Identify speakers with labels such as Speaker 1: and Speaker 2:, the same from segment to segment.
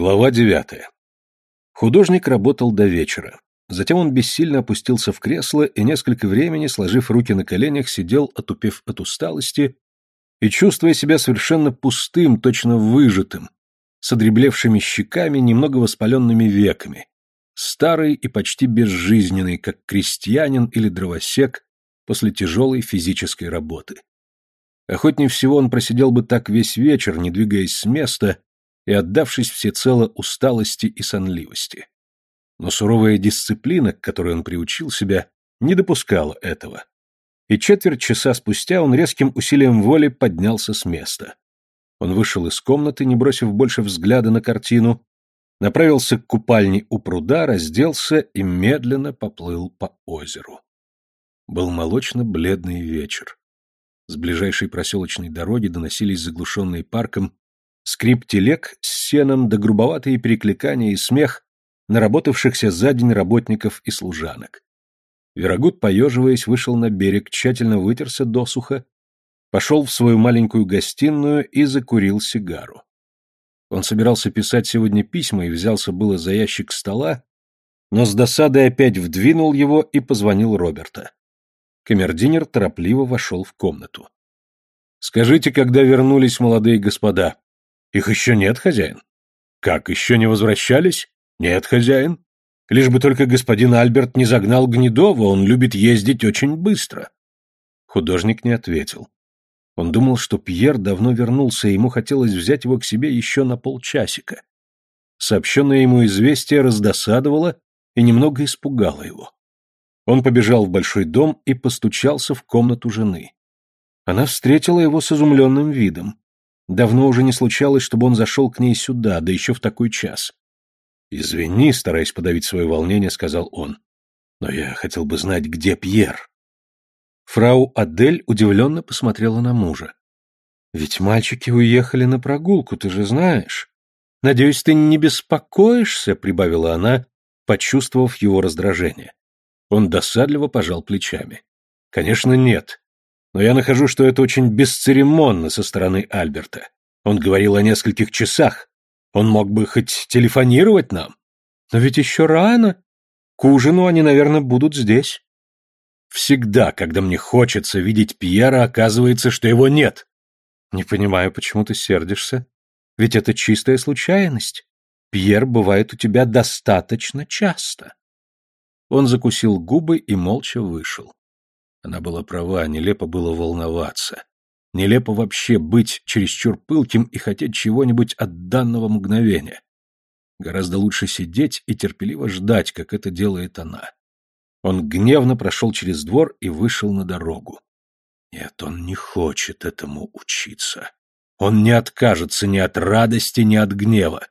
Speaker 1: Глава девятая. Художник работал до вечера. Затем он бессильно опустился в кресло и несколько времени, сложив руки на коленях, сидел, отупев от усталости и чувствуя себя совершенно пустым, точно выжатым, с одреблевшими щеками, немного воспаленными веками, старый и почти безжизненный, как крестьянин или дровосек после тяжелой физической работы. Охотнее всего он просидел бы так весь вечер, не двигаясь с места, и отдавшись всецело усталости и сонливости. Но суровая дисциплина, к которой он приучил себя, не допускала этого. И четверть часа спустя он резким усилием воли поднялся с места. Он вышел из комнаты, не бросив больше взгляда на картину, направился к купальне у пруда, разделся и медленно поплыл по озеру. Был молочно-бледный вечер. С ближайшей проселочной дороги доносились заглушенные парком скрип телег с сеном да грубоватые перекликания и смех наработавшихся за день работников и служанок. Верогуд, поеживаясь, вышел на берег, тщательно вытерся досуха, пошел в свою маленькую гостиную и закурил сигару. Он собирался писать сегодня письма и взялся было за ящик стола, но с досадой опять вдвинул его и позвонил Роберта. Камердинер торопливо вошел в комнату. «Скажите, когда вернулись молодые господа?» Их еще нет, хозяин? Как, еще не возвращались? Нет, хозяин. Лишь бы только господин Альберт не загнал Гнедова, он любит ездить очень быстро. Художник не ответил. Он думал, что Пьер давно вернулся, и ему хотелось взять его к себе еще на полчасика. Сообщенное ему известие раздосадовало и немного испугало его. Он побежал в большой дом и постучался в комнату жены. Она встретила его с изумленным видом. Давно уже не случалось, чтобы он зашел к ней сюда, да еще в такой час. «Извини», — стараясь подавить свое волнение, сказал он. «Но я хотел бы знать, где Пьер». Фрау Адель удивленно посмотрела на мужа. «Ведь мальчики уехали на прогулку, ты же знаешь. Надеюсь, ты не беспокоишься?» — прибавила она, почувствовав его раздражение. Он досадливо пожал плечами. «Конечно, нет но я нахожу, что это очень бесцеремонно со стороны Альберта. Он говорил о нескольких часах. Он мог бы хоть телефонировать нам. Но ведь еще рано. К ужину они, наверное, будут здесь. Всегда, когда мне хочется видеть Пьера, оказывается, что его нет. Не понимаю, почему ты сердишься. Ведь это чистая случайность. Пьер бывает у тебя достаточно часто. Он закусил губы и молча вышел. Она была права, нелепо было волноваться. Нелепо вообще быть чересчур пылким и хотеть чего-нибудь от данного мгновения. Гораздо лучше сидеть и терпеливо ждать, как это делает она. Он гневно прошел через двор и вышел на дорогу. Нет, он не хочет этому учиться. Он не откажется ни от радости, ни от гнева.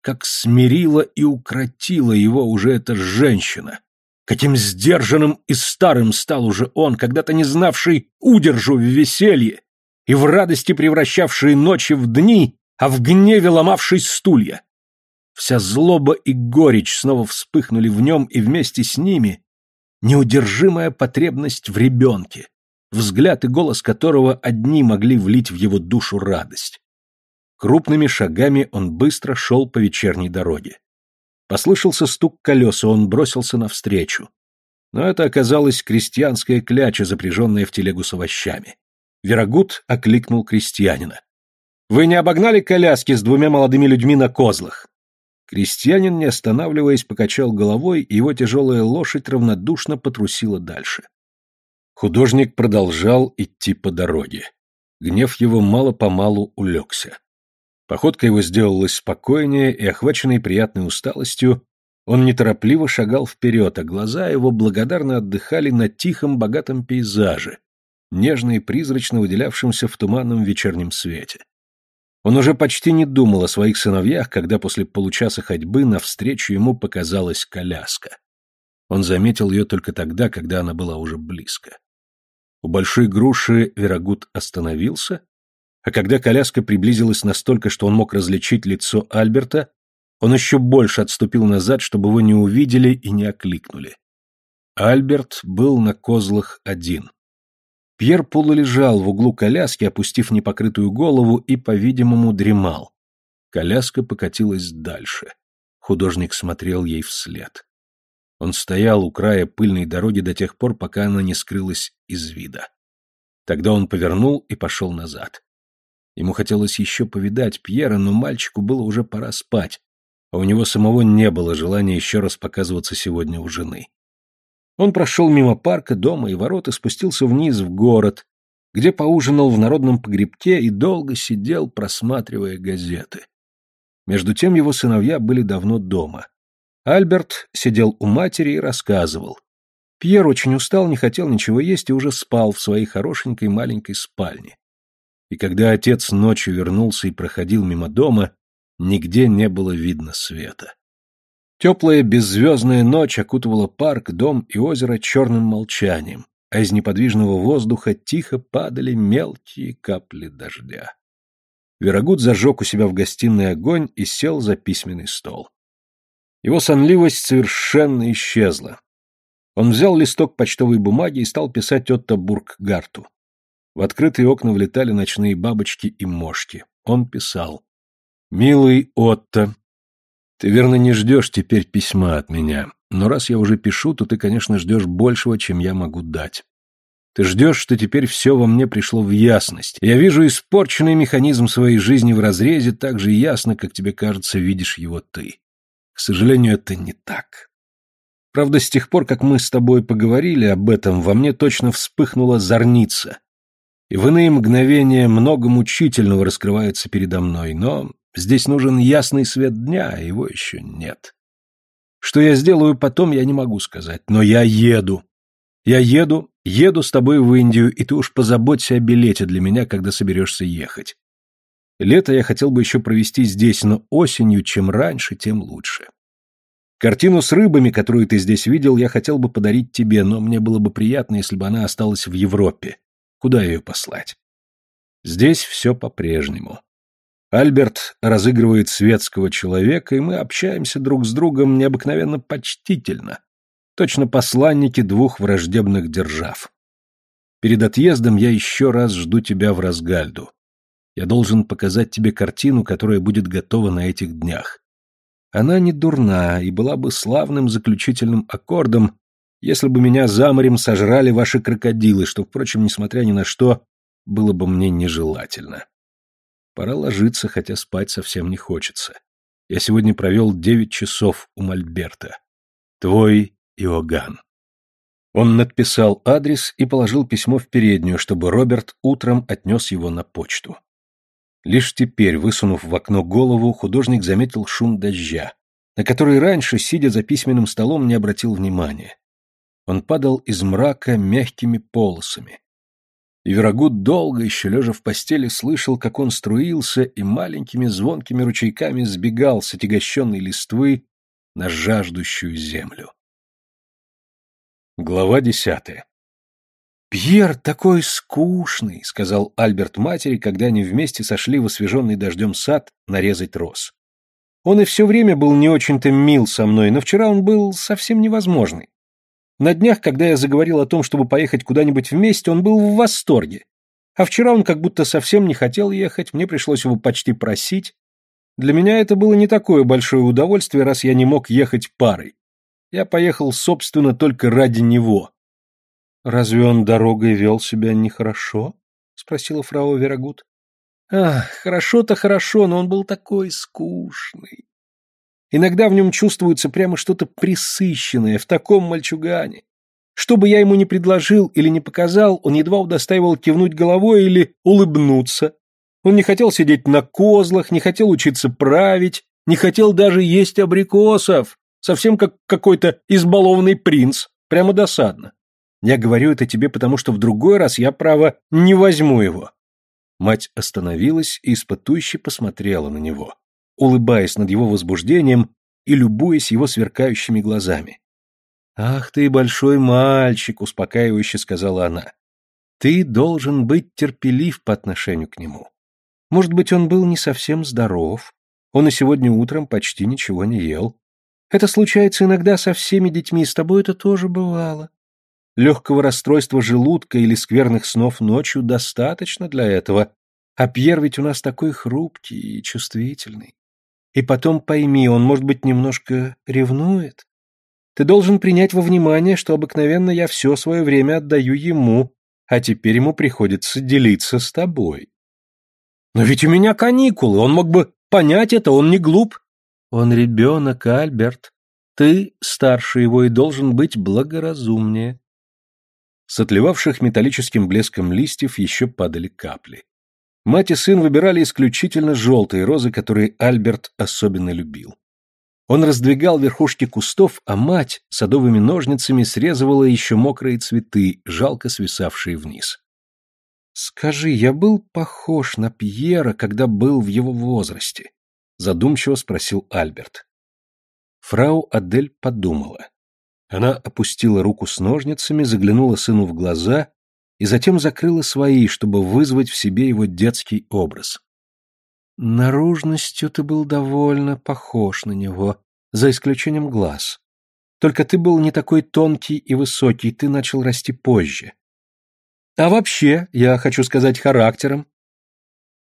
Speaker 1: Как смирила и укротила его уже эта женщина, Каким сдержанным и старым стал уже он, когда-то не знавший удержу в веселье и в радости превращавший ночи в дни, а в гневе ломавший стулья. Вся злоба и горечь снова вспыхнули в нем, и вместе с ними неудержимая потребность в ребенке, взгляд и голос которого одни могли влить в его душу радость. Крупными шагами он быстро шел по вечерней дороге. Послышался стук колес, и он бросился навстречу. Но это оказалась крестьянская кляча, запряженная в телегу с овощами. Верогуд окликнул крестьянина. «Вы не обогнали коляски с двумя молодыми людьми на козлах?» Крестьянин, не останавливаясь, покачал головой, и его тяжелая лошадь равнодушно потрусила дальше. Художник продолжал идти по дороге. Гнев его мало-помалу улегся. Походка его сделалась спокойнее, и, охваченный приятной усталостью, он неторопливо шагал вперед, а глаза его благодарно отдыхали на тихом, богатом пейзаже, нежно и призрачно выделявшемся в туманном вечернем свете. Он уже почти не думал о своих сыновьях, когда после получаса ходьбы навстречу ему показалась коляска. Он заметил ее только тогда, когда она была уже близко. У большой груши Верогуд остановился а когда коляска приблизилась настолько, что он мог различить лицо Альберта, он еще больше отступил назад, чтобы его не увидели и не окликнули. Альберт был на козлах один. Пьер полулежал в углу коляски, опустив непокрытую голову, и, по-видимому, дремал. Коляска покатилась дальше. Художник смотрел ей вслед. Он стоял у края пыльной дороги до тех пор, пока она не скрылась из вида. Тогда он повернул и пошел назад. Ему хотелось еще повидать Пьера, но мальчику было уже пора спать, а у него самого не было желания еще раз показываться сегодня у жены. Он прошел мимо парка, дома и ворот и спустился вниз в город, где поужинал в народном погребке и долго сидел, просматривая газеты. Между тем его сыновья были давно дома. Альберт сидел у матери и рассказывал. Пьер очень устал, не хотел ничего есть и уже спал в своей хорошенькой маленькой спальне. И когда отец ночью вернулся и проходил мимо дома, нигде не было видно света. Теплая беззвездная ночь окутывала парк, дом и озеро черным молчанием, а из неподвижного воздуха тихо падали мелкие капли дождя. Верогуд зажег у себя в гостиной огонь и сел за письменный стол. Его сонливость совершенно исчезла. Он взял листок почтовой бумаги и стал писать Отто Бурггарту. В открытые окна влетали ночные бабочки и мошки. Он писал. «Милый Отто, ты верно не ждешь теперь письма от меня, но раз я уже пишу, то ты, конечно, ждешь большего, чем я могу дать. Ты ждешь, что теперь все во мне пришло в ясность. Я вижу испорченный механизм своей жизни в разрезе так же ясно, как тебе кажется, видишь его ты. К сожалению, это не так. Правда, с тех пор, как мы с тобой поговорили об этом, во мне точно вспыхнула зорница. И в иные мгновения много мучительного раскрывается передо мной, но здесь нужен ясный свет дня, а его еще нет. Что я сделаю потом, я не могу сказать, но я еду. Я еду, еду с тобой в Индию, и ты уж позаботься о билете для меня, когда соберешься ехать. Лето я хотел бы еще провести здесь, но осенью, чем раньше, тем лучше. Картину с рыбами, которую ты здесь видел, я хотел бы подарить тебе, но мне было бы приятно, если бы она осталась в Европе. Куда ее послать? Здесь все по-прежнему. Альберт разыгрывает светского человека, и мы общаемся друг с другом необыкновенно почтительно, точно посланники двух враждебных держав. Перед отъездом я еще раз жду тебя в Разгальду. Я должен показать тебе картину, которая будет готова на этих днях. Она не дурна и была бы славным заключительным аккордом, если бы меня за морем сожрали ваши крокодилы, что, впрочем, несмотря ни на что, было бы мне нежелательно. Пора ложиться, хотя спать совсем не хочется. Я сегодня провел девять часов у Мольберта. Твой Иоганн. Он надписал адрес и положил письмо в переднюю, чтобы Роберт утром отнес его на почту. Лишь теперь, высунув в окно голову, художник заметил шум дождя, на который раньше, сидя за письменным столом, не обратил внимания. Он падал из мрака мягкими полосами. И Верогуд долго, еще лежа в постели, слышал, как он струился и маленькими звонкими ручейками сбегал с отягощенной листвы на жаждущую землю. Глава десятая «Пьер такой скучный», — сказал Альберт матери, когда они вместе сошли в освеженный дождем сад нарезать роз. «Он и все время был не очень-то мил со мной, но вчера он был совсем невозможный. На днях, когда я заговорил о том, чтобы поехать куда-нибудь вместе, он был в восторге. А вчера он как будто совсем не хотел ехать, мне пришлось его почти просить. Для меня это было не такое большое удовольствие, раз я не мог ехать парой. Я поехал, собственно, только ради него. «Разве он дорогой вел себя нехорошо?» — спросила фрау Верагут. «Ах, хорошо-то хорошо, но он был такой скучный. Иногда в нем чувствуется прямо что-то присыщенное в таком мальчугане. Что бы я ему ни предложил или не показал, он едва удостаивал кивнуть головой или улыбнуться. Он не хотел сидеть на козлах, не хотел учиться править, не хотел даже есть абрикосов, совсем как какой-то избалованный принц, прямо досадно. Я говорю это тебе, потому что в другой раз я, право, не возьму его. Мать остановилась и испытующе посмотрела на него улыбаясь над его возбуждением и любуясь его сверкающими глазами. «Ах ты, большой мальчик!» — успокаивающе сказала она. «Ты должен быть терпелив по отношению к нему. Может быть, он был не совсем здоров. Он и сегодня утром почти ничего не ел. Это случается иногда со всеми детьми, с тобой это тоже бывало. Легкого расстройства желудка или скверных снов ночью достаточно для этого, а Пьер ведь у нас такой хрупкий и чувствительный.
Speaker 2: И потом пойми, он, может быть, немножко ревнует. Ты должен принять во внимание, что обыкновенно я все свое время отдаю ему, а теперь ему приходится делиться с тобой.
Speaker 1: Но ведь у меня каникулы, он мог бы понять это, он не глуп.
Speaker 2: Он ребенок, Альберт. Ты старше его и должен быть благоразумнее.
Speaker 1: С отливавших металлическим блеском листьев еще падали капли. Мать и сын выбирали исключительно желтые розы, которые Альберт особенно любил. Он раздвигал верхушки кустов, а мать садовыми ножницами срезывала еще мокрые цветы, жалко свисавшие вниз.
Speaker 2: «Скажи, я был похож на Пьера, когда был в его возрасте?» — задумчиво спросил Альберт. Фрау Адель подумала. Она опустила руку с ножницами, заглянула сыну в глаза и затем закрыла свои, чтобы вызвать в себе его детский образ. «Наружностью ты был довольно похож на него, за исключением глаз. Только ты был не такой тонкий и высокий, ты начал расти позже. А вообще, я хочу сказать, характером.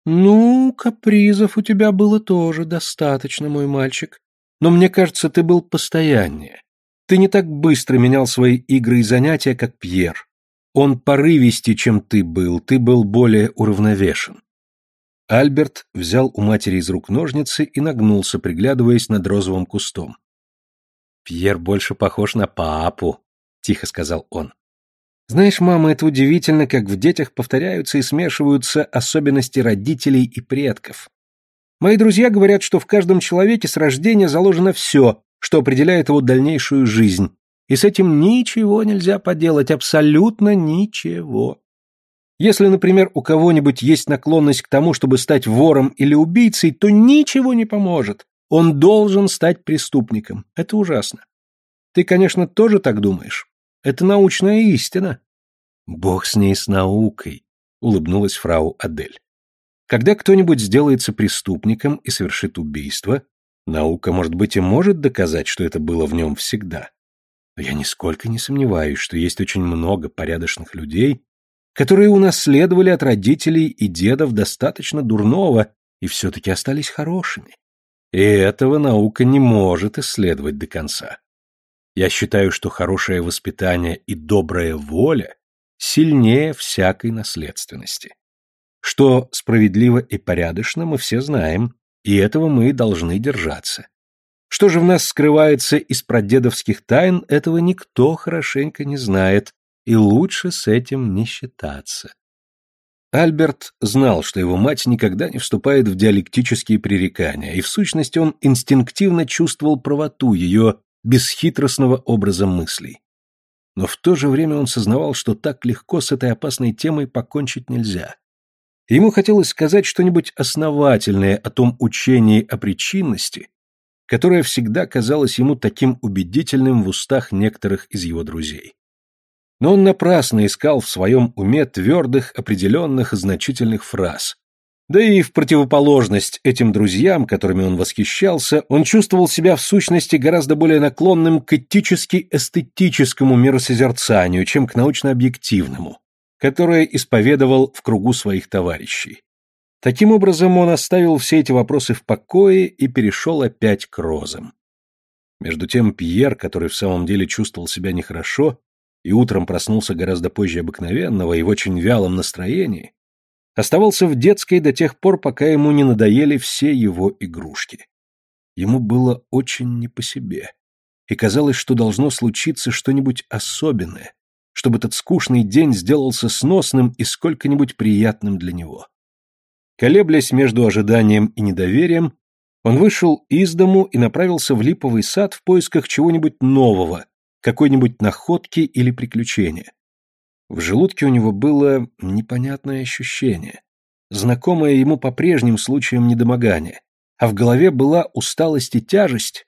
Speaker 2: Ну, капризов у тебя было тоже достаточно, мой мальчик. Но мне кажется, ты был постояннее. Ты не так быстро менял свои игры и занятия, как Пьер. Он порывистее, чем ты был, ты был более уравновешен. Альберт взял у матери из рук ножницы и нагнулся, приглядываясь над розовым кустом. «Пьер больше похож на папу», — тихо сказал он. «Знаешь, мама, это удивительно, как в детях повторяются и смешиваются особенности родителей и предков. Мои друзья говорят, что в каждом человеке с рождения заложено все, что определяет его дальнейшую жизнь, и с этим ничего нельзя поделать, абсолютно ничего. Если, например, у кого-нибудь есть наклонность к тому, чтобы стать вором или убийцей, то ничего не поможет. Он должен стать преступником. Это ужасно. Ты, конечно, тоже так думаешь. Это научная истина. Бог с ней с наукой, улыбнулась фрау Адель. Когда кто-нибудь сделается преступником и совершит убийство, Наука, может быть, и может доказать, что это было в нем всегда. Но я нисколько не сомневаюсь, что есть очень много порядочных людей, которые унаследовали от родителей и дедов достаточно дурного и все-таки остались хорошими. И этого наука не может исследовать до конца. Я считаю, что хорошее воспитание и добрая воля сильнее всякой наследственности. Что справедливо и порядочно, мы все знаем, и этого мы должны держаться. Что же в нас скрывается из прадедовских тайн, этого никто хорошенько не знает, и лучше с этим не считаться. Альберт знал, что его мать никогда не вступает в диалектические пререкания, и в сущности он инстинктивно чувствовал правоту ее бесхитростного образа мыслей. Но в то же время он сознавал, что так легко с этой опасной темой покончить нельзя. Ему хотелось сказать что-нибудь основательное о том учении о причинности, которое всегда казалось ему таким убедительным в устах некоторых из его друзей. Но он напрасно искал в своем уме твердых, определенных значительных фраз. Да и в противоположность этим друзьям, которыми он восхищался, он чувствовал себя в сущности гораздо более наклонным к этически-эстетическому миросозерцанию, чем к научно-объективному которое исповедовал в кругу своих товарищей. Таким образом, он оставил все эти вопросы в покое и перешел опять к розам. Между тем Пьер, который в самом деле чувствовал себя нехорошо и утром проснулся гораздо позже обыкновенного и в очень вялом настроении, оставался в детской до тех пор, пока ему не надоели все его игрушки. Ему было очень не по себе, и казалось, что должно случиться что-нибудь особенное, чтобы этот скучный день сделался сносным и сколько-нибудь приятным для него. Колеблясь между ожиданием и недоверием, он вышел из дому и направился в липовый сад в поисках чего-нибудь нового, какой-нибудь находки или приключения. В желудке у него было непонятное ощущение, знакомое ему по прежним случаям недомогания, а в голове была усталость и тяжесть,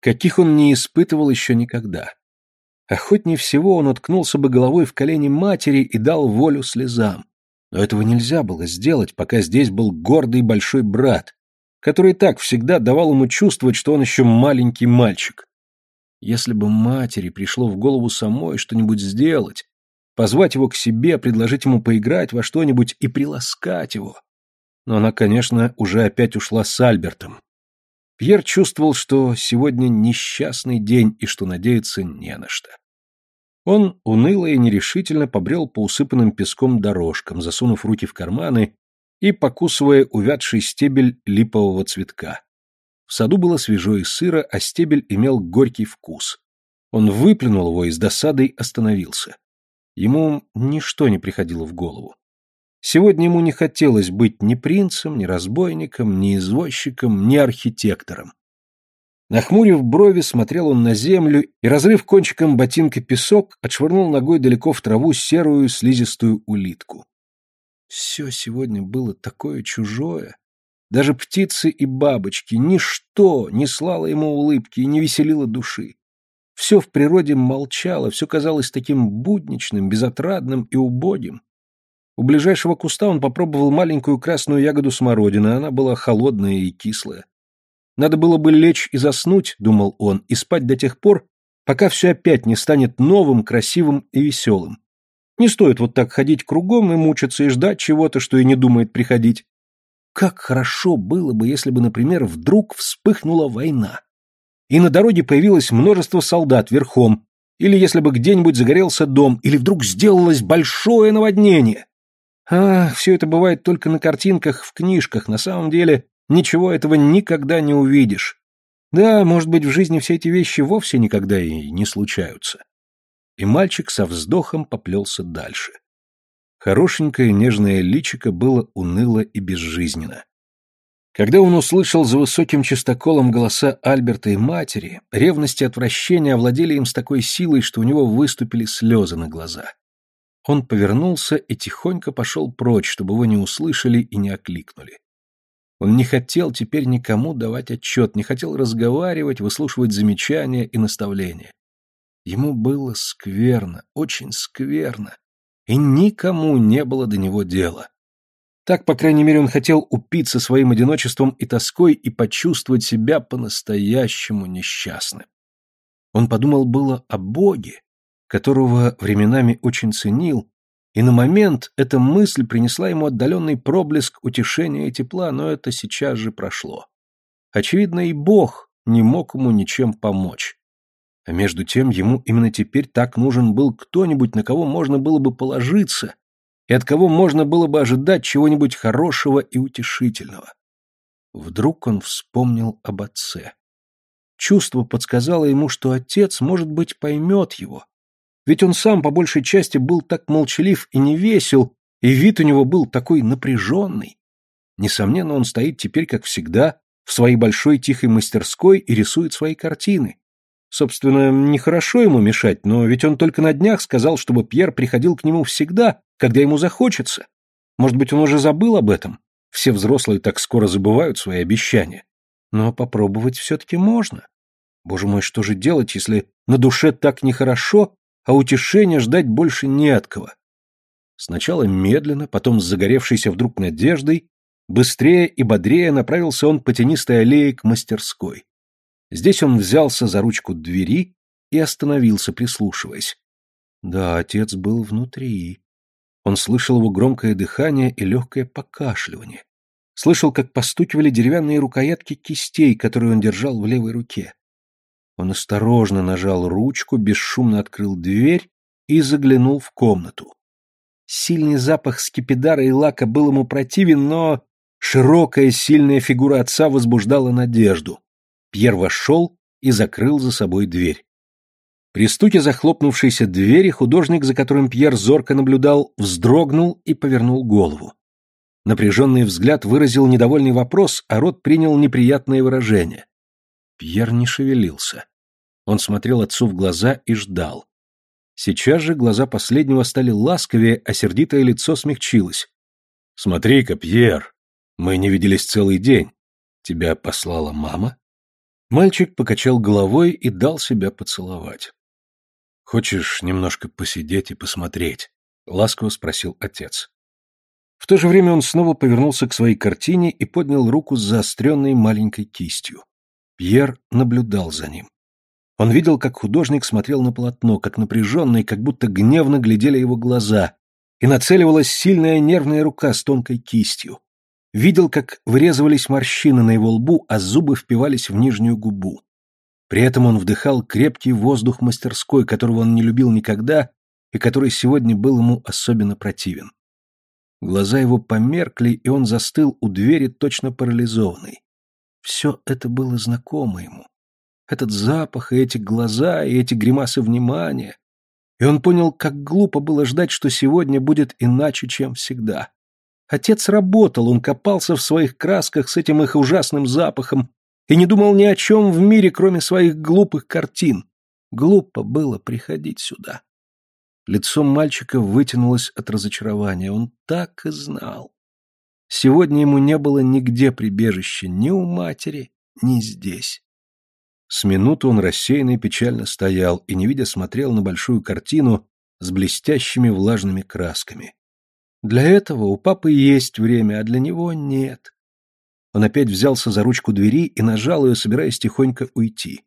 Speaker 2: каких он не испытывал еще никогда. Охотнее всего он уткнулся бы головой в колени матери и дал волю слезам. Но этого нельзя было сделать, пока здесь был гордый большой брат, который так всегда давал ему чувствовать, что он еще маленький мальчик. Если бы матери пришло в голову самой что-нибудь сделать, позвать его к себе, предложить ему поиграть во что-нибудь и приласкать его. Но она, конечно, уже опять ушла с Альбертом.
Speaker 1: Пьер чувствовал, что сегодня несчастный день и что надеяться не на что. Он уныло и нерешительно побрел по усыпанным песком дорожкам, засунув руки в карманы и покусывая увядший стебель липового цветка. В саду было свежо и сыро, а стебель имел горький вкус. Он выплюнул его и с досадой остановился. Ему ничто не приходило в голову. Сегодня ему не хотелось быть ни принцем, ни разбойником, ни извозчиком, ни архитектором. Нахмурив брови, смотрел он на землю и, разрыв кончиком ботинка песок, отшвырнул ногой далеко в траву серую слизистую улитку. Все сегодня было такое чужое. Даже птицы и бабочки, ничто не слало ему улыбки и не веселило души. Все в природе молчало, все казалось таким будничным, безотрадным и убогим. У ближайшего куста он попробовал маленькую красную ягоду смородины, она была холодная и кислая. Надо было бы лечь и заснуть, думал он, и спать до тех пор, пока все опять не станет новым, красивым и веселым. Не стоит вот так ходить кругом и мучиться и ждать чего-то, что и не думает приходить. Как хорошо было бы, если бы, например, вдруг вспыхнула война и на дороге появилось множество солдат верхом, или если бы где-нибудь загорелся дом, или вдруг сделалось большое наводнение. Ах, все это бывает только на картинках в книжках, на самом деле ничего этого никогда не увидишь. Да, может быть, в жизни все эти вещи вовсе никогда и не случаются. И мальчик со вздохом поплелся дальше. Хорошенькое нежное личико было уныло и безжизненно. Когда он услышал за высоким чистоколом голоса Альберта и матери, ревность и отвращение овладели им с такой силой, что у него выступили слезы на глаза. Он повернулся и тихонько пошел прочь, чтобы его не услышали и не окликнули. Он не хотел теперь никому давать отчет, не хотел разговаривать, выслушивать замечания и наставления. Ему было скверно, очень скверно, и никому не было до него дела. Так, по крайней мере, он хотел упиться своим одиночеством и тоской и почувствовать себя по-настоящему несчастным. Он подумал было о Боге, которого временами очень ценил, и на момент эта мысль принесла ему отдаленный проблеск утешения и тепла, но это сейчас же прошло. Очевидно, и Бог не мог ему ничем помочь. А между тем ему именно теперь так нужен был кто-нибудь, на кого можно было бы положиться, и от кого можно было бы ожидать чего-нибудь хорошего и утешительного. Вдруг он вспомнил об отце. Чувство подсказало ему, что отец, может быть, поймет его. Ведь он сам по большей части был так молчалив и невесел, и вид у него был такой напряженный. Несомненно, он стоит теперь, как всегда, в своей большой тихой мастерской и рисует свои картины. Собственно, нехорошо ему мешать, но ведь он только на днях сказал, чтобы Пьер приходил к нему всегда, когда ему захочется. Может быть, он уже забыл об этом? Все взрослые так скоро забывают свои обещания. Но попробовать все-таки можно. Боже мой, что же делать, если на душе так нехорошо, а утешения ждать больше не от кого? Сначала медленно, потом с загоревшейся вдруг надеждой, быстрее и бодрее направился он по тенистой аллее к мастерской. Здесь он взялся за ручку двери и остановился, прислушиваясь. Да, отец был внутри. Он слышал его громкое дыхание и легкое покашливание. Слышал, как постукивали деревянные рукоятки кистей, которые он держал в левой руке. Он осторожно нажал ручку, бесшумно открыл дверь и заглянул в комнату. Сильный запах скипидара и лака был ему противен, но широкая сильная фигура отца возбуждала надежду. Пьер вошел и закрыл за собой дверь. При стуке захлопнувшейся двери художник, за которым Пьер зорко наблюдал, вздрогнул и повернул голову. Напряженный взгляд выразил недовольный вопрос, а рот принял неприятное выражение. Пьер не шевелился. Он смотрел отцу в глаза и ждал. Сейчас же глаза последнего стали ласковее, а сердитое лицо смягчилось. «Смотри-ка, Пьер, мы не виделись целый день. Тебя послала мама?» Мальчик покачал головой и дал себя поцеловать. «Хочешь немножко посидеть и посмотреть?» — ласково спросил отец. В то же время он снова повернулся к своей картине и поднял руку с заостренной маленькой кистью. Пьер наблюдал за ним. Он видел, как художник смотрел на полотно, как напряженный, как будто гневно глядели его глаза, и нацеливалась сильная нервная рука с тонкой кистью. видел, как вырезывались морщины на его лбу, а зубы впивались в нижнюю губу. При этом он вдыхал крепкий воздух мастерской, которого он не любил никогда и который сегодня был ему особенно противен. Глаза его померкли, и он застыл у двери, точно парализованный. Все это было знакомо ему. Этот запах, и эти глаза, и эти гримасы внимания. И он понял, как глупо было ждать, что сегодня будет иначе, чем всегда. Отец работал, он копался в своих красках с этим их ужасным запахом и не думал ни о чем в мире, кроме своих глупых картин. Глупо было приходить сюда. Лицо мальчика вытянулось от разочарования. Он так и знал. Сегодня ему не было нигде прибежища, ни у матери, ни здесь. С минуту он рассеянно и печально стоял и, не видя, смотрел на большую картину с блестящими влажными красками. Для этого у папы есть время, а для него нет. Он опять взялся за ручку двери и нажал ее, собираясь тихонько уйти.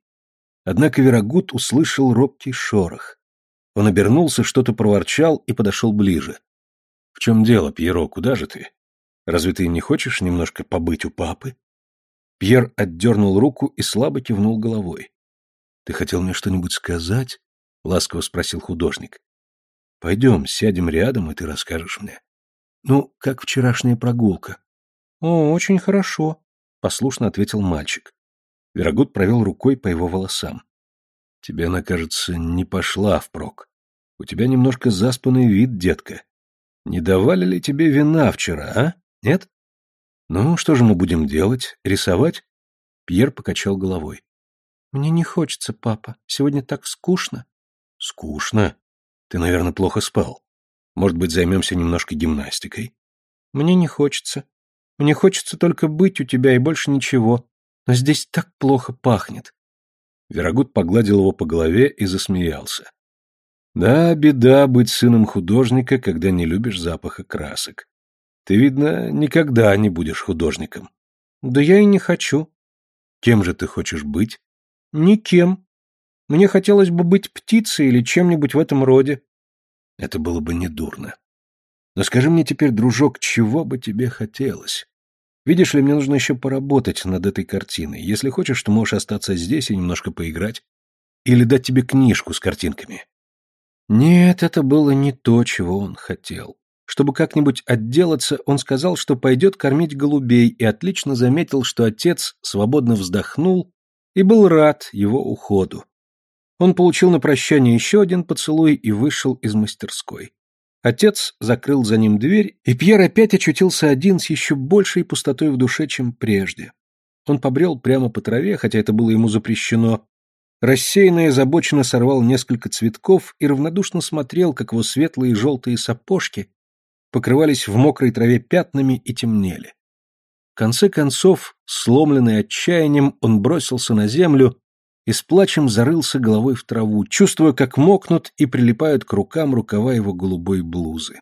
Speaker 1: Однако Верагут услышал робкий шорох. Он обернулся, что-то проворчал и подошел ближе. — В чем дело, Пьеро, куда же ты? Разве ты не хочешь немножко побыть у папы? Пьер отдернул руку и слабо кивнул головой. — Ты хотел мне что-нибудь сказать? — ласково спросил художник. — Пойдем, сядем рядом, и ты расскажешь мне. — Ну, как вчерашняя прогулка? — О, очень хорошо, — послушно ответил мальчик. Верогуд провел рукой по его волосам. — Тебе она, кажется, не пошла впрок. У тебя немножко заспанный вид, детка. Не давали ли тебе вина вчера, а? Нет? Ну, что же мы будем делать? Рисовать? Пьер покачал головой. Мне не хочется, папа. Сегодня так скучно. Скучно? Ты, наверное, плохо спал. Может быть, займемся немножко гимнастикой? Мне не хочется. Мне хочется только быть у тебя и больше ничего. Но здесь так плохо пахнет. Верагут погладил его по голове и засмеялся. Да, беда быть сыном художника, когда не любишь запаха красок. Ты, видно, никогда не будешь художником. Да я и не хочу. Кем же ты хочешь быть? Никем. Мне хотелось бы быть птицей или чем-нибудь в этом роде. Это было бы недурно. Но скажи мне теперь, дружок, чего бы тебе хотелось? Видишь ли, мне нужно еще поработать над этой картиной. Если хочешь, то можешь остаться здесь и немножко поиграть. Или дать тебе книжку с картинками. Нет, это было не то, чего он хотел. Чтобы как-нибудь отделаться, он сказал, что пойдет кормить голубей, и отлично заметил, что отец свободно вздохнул и был рад его уходу. Он получил на прощание еще один поцелуй и вышел из мастерской. Отец закрыл за ним дверь, и Пьер опять очутился один с еще большей пустотой в душе, чем прежде. Он побрел прямо по траве, хотя это было ему запрещено, рассеянно и озабоченно сорвал несколько цветков и равнодушно смотрел, как его светлые желтые сапожки покрывались в мокрой траве пятнами и темнели. В конце концов, сломленный отчаянием, он бросился на землю и с плачем зарылся головой в траву, чувствуя, как мокнут и прилипают к рукам рукава его голубой блузы.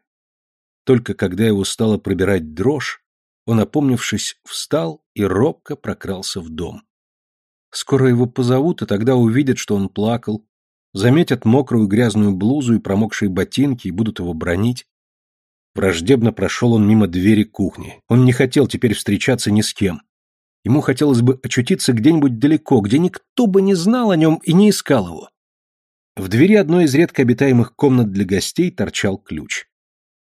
Speaker 1: Только когда его стало пробирать дрожь, он, опомнившись, встал и робко прокрался в дом. Скоро его позовут, и тогда увидят, что он плакал, заметят мокрую грязную блузу и промокшие ботинки и будут его бронить. Враждебно прошел он мимо двери кухни. Он не хотел теперь встречаться ни с кем. Ему хотелось бы очутиться где-нибудь далеко, где никто бы не знал о нем и не искал его. В двери одной из редко обитаемых комнат для гостей торчал ключ.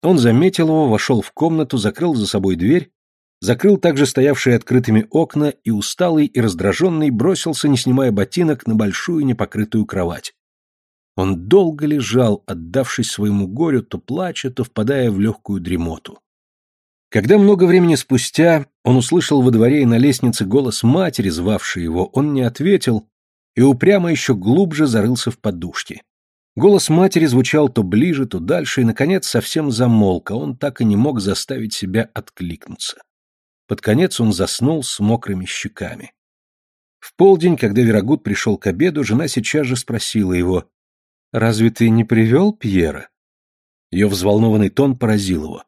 Speaker 1: Он заметил его, вошел в комнату, закрыл за собой дверь, закрыл также стоявшие открытыми окна и усталый и раздраженный бросился, не снимая ботинок, на большую непокрытую кровать. Он долго лежал, отдавшись своему горю, то плача, то впадая в легкую дремоту. Когда много времени спустя он услышал во дворе и на лестнице голос матери, звавшей его, он не ответил и упрямо еще глубже зарылся в подушки. Голос матери звучал то ближе, то дальше, и, наконец, совсем замолк, а он так и не мог заставить себя откликнуться. Под конец он заснул с мокрыми щеками. В полдень, когда Верогуд пришел к обеду, жена сейчас же спросила его, «Разве ты не привел Пьера?» Ее взволнованный тон поразил его.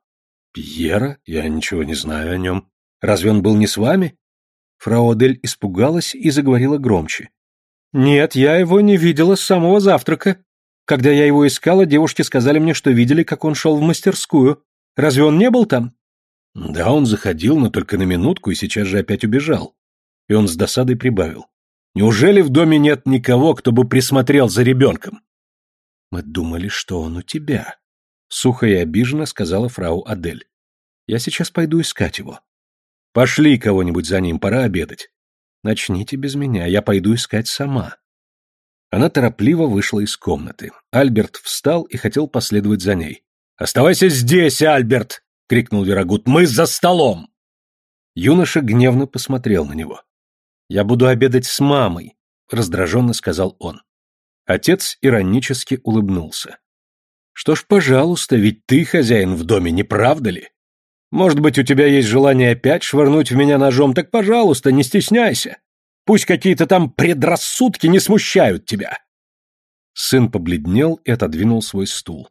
Speaker 1: «Пьера? Я ничего не знаю о нем. Разве он был не с вами?» Фрау Адель испугалась и заговорила громче. «Нет, я его не видела с самого завтрака. Когда я его искала, девушки сказали мне, что видели, как он шел в мастерскую. Разве он не был там?» Да, он заходил, но только на минутку и сейчас же опять убежал. И он с досадой прибавил. Неужели в доме нет никого, кто бы присмотрел за ребенком?
Speaker 2: Мы думали, что он у тебя. Сухо и обиженно сказала фрау Адель. Я сейчас пойду искать его.
Speaker 1: Пошли кого-нибудь за ним, пора обедать.
Speaker 2: Начните без меня, я пойду искать сама.
Speaker 1: Она торопливо вышла из комнаты. Альберт встал и хотел последовать за ней. «Оставайся здесь, Альберт!» — крикнул Верагут. «Мы за столом!» Юноша гневно посмотрел на него.
Speaker 2: «Я буду обедать с мамой», — раздраженно сказал он.
Speaker 1: Отец иронически улыбнулся. «Что ж, пожалуйста, ведь ты хозяин в доме, не правда ли? Может быть, у тебя есть желание опять швырнуть в меня ножом, так, пожалуйста, не стесняйся. Пусть какие-то там предрассудки не смущают тебя». Сын побледнел и отодвинул свой стул.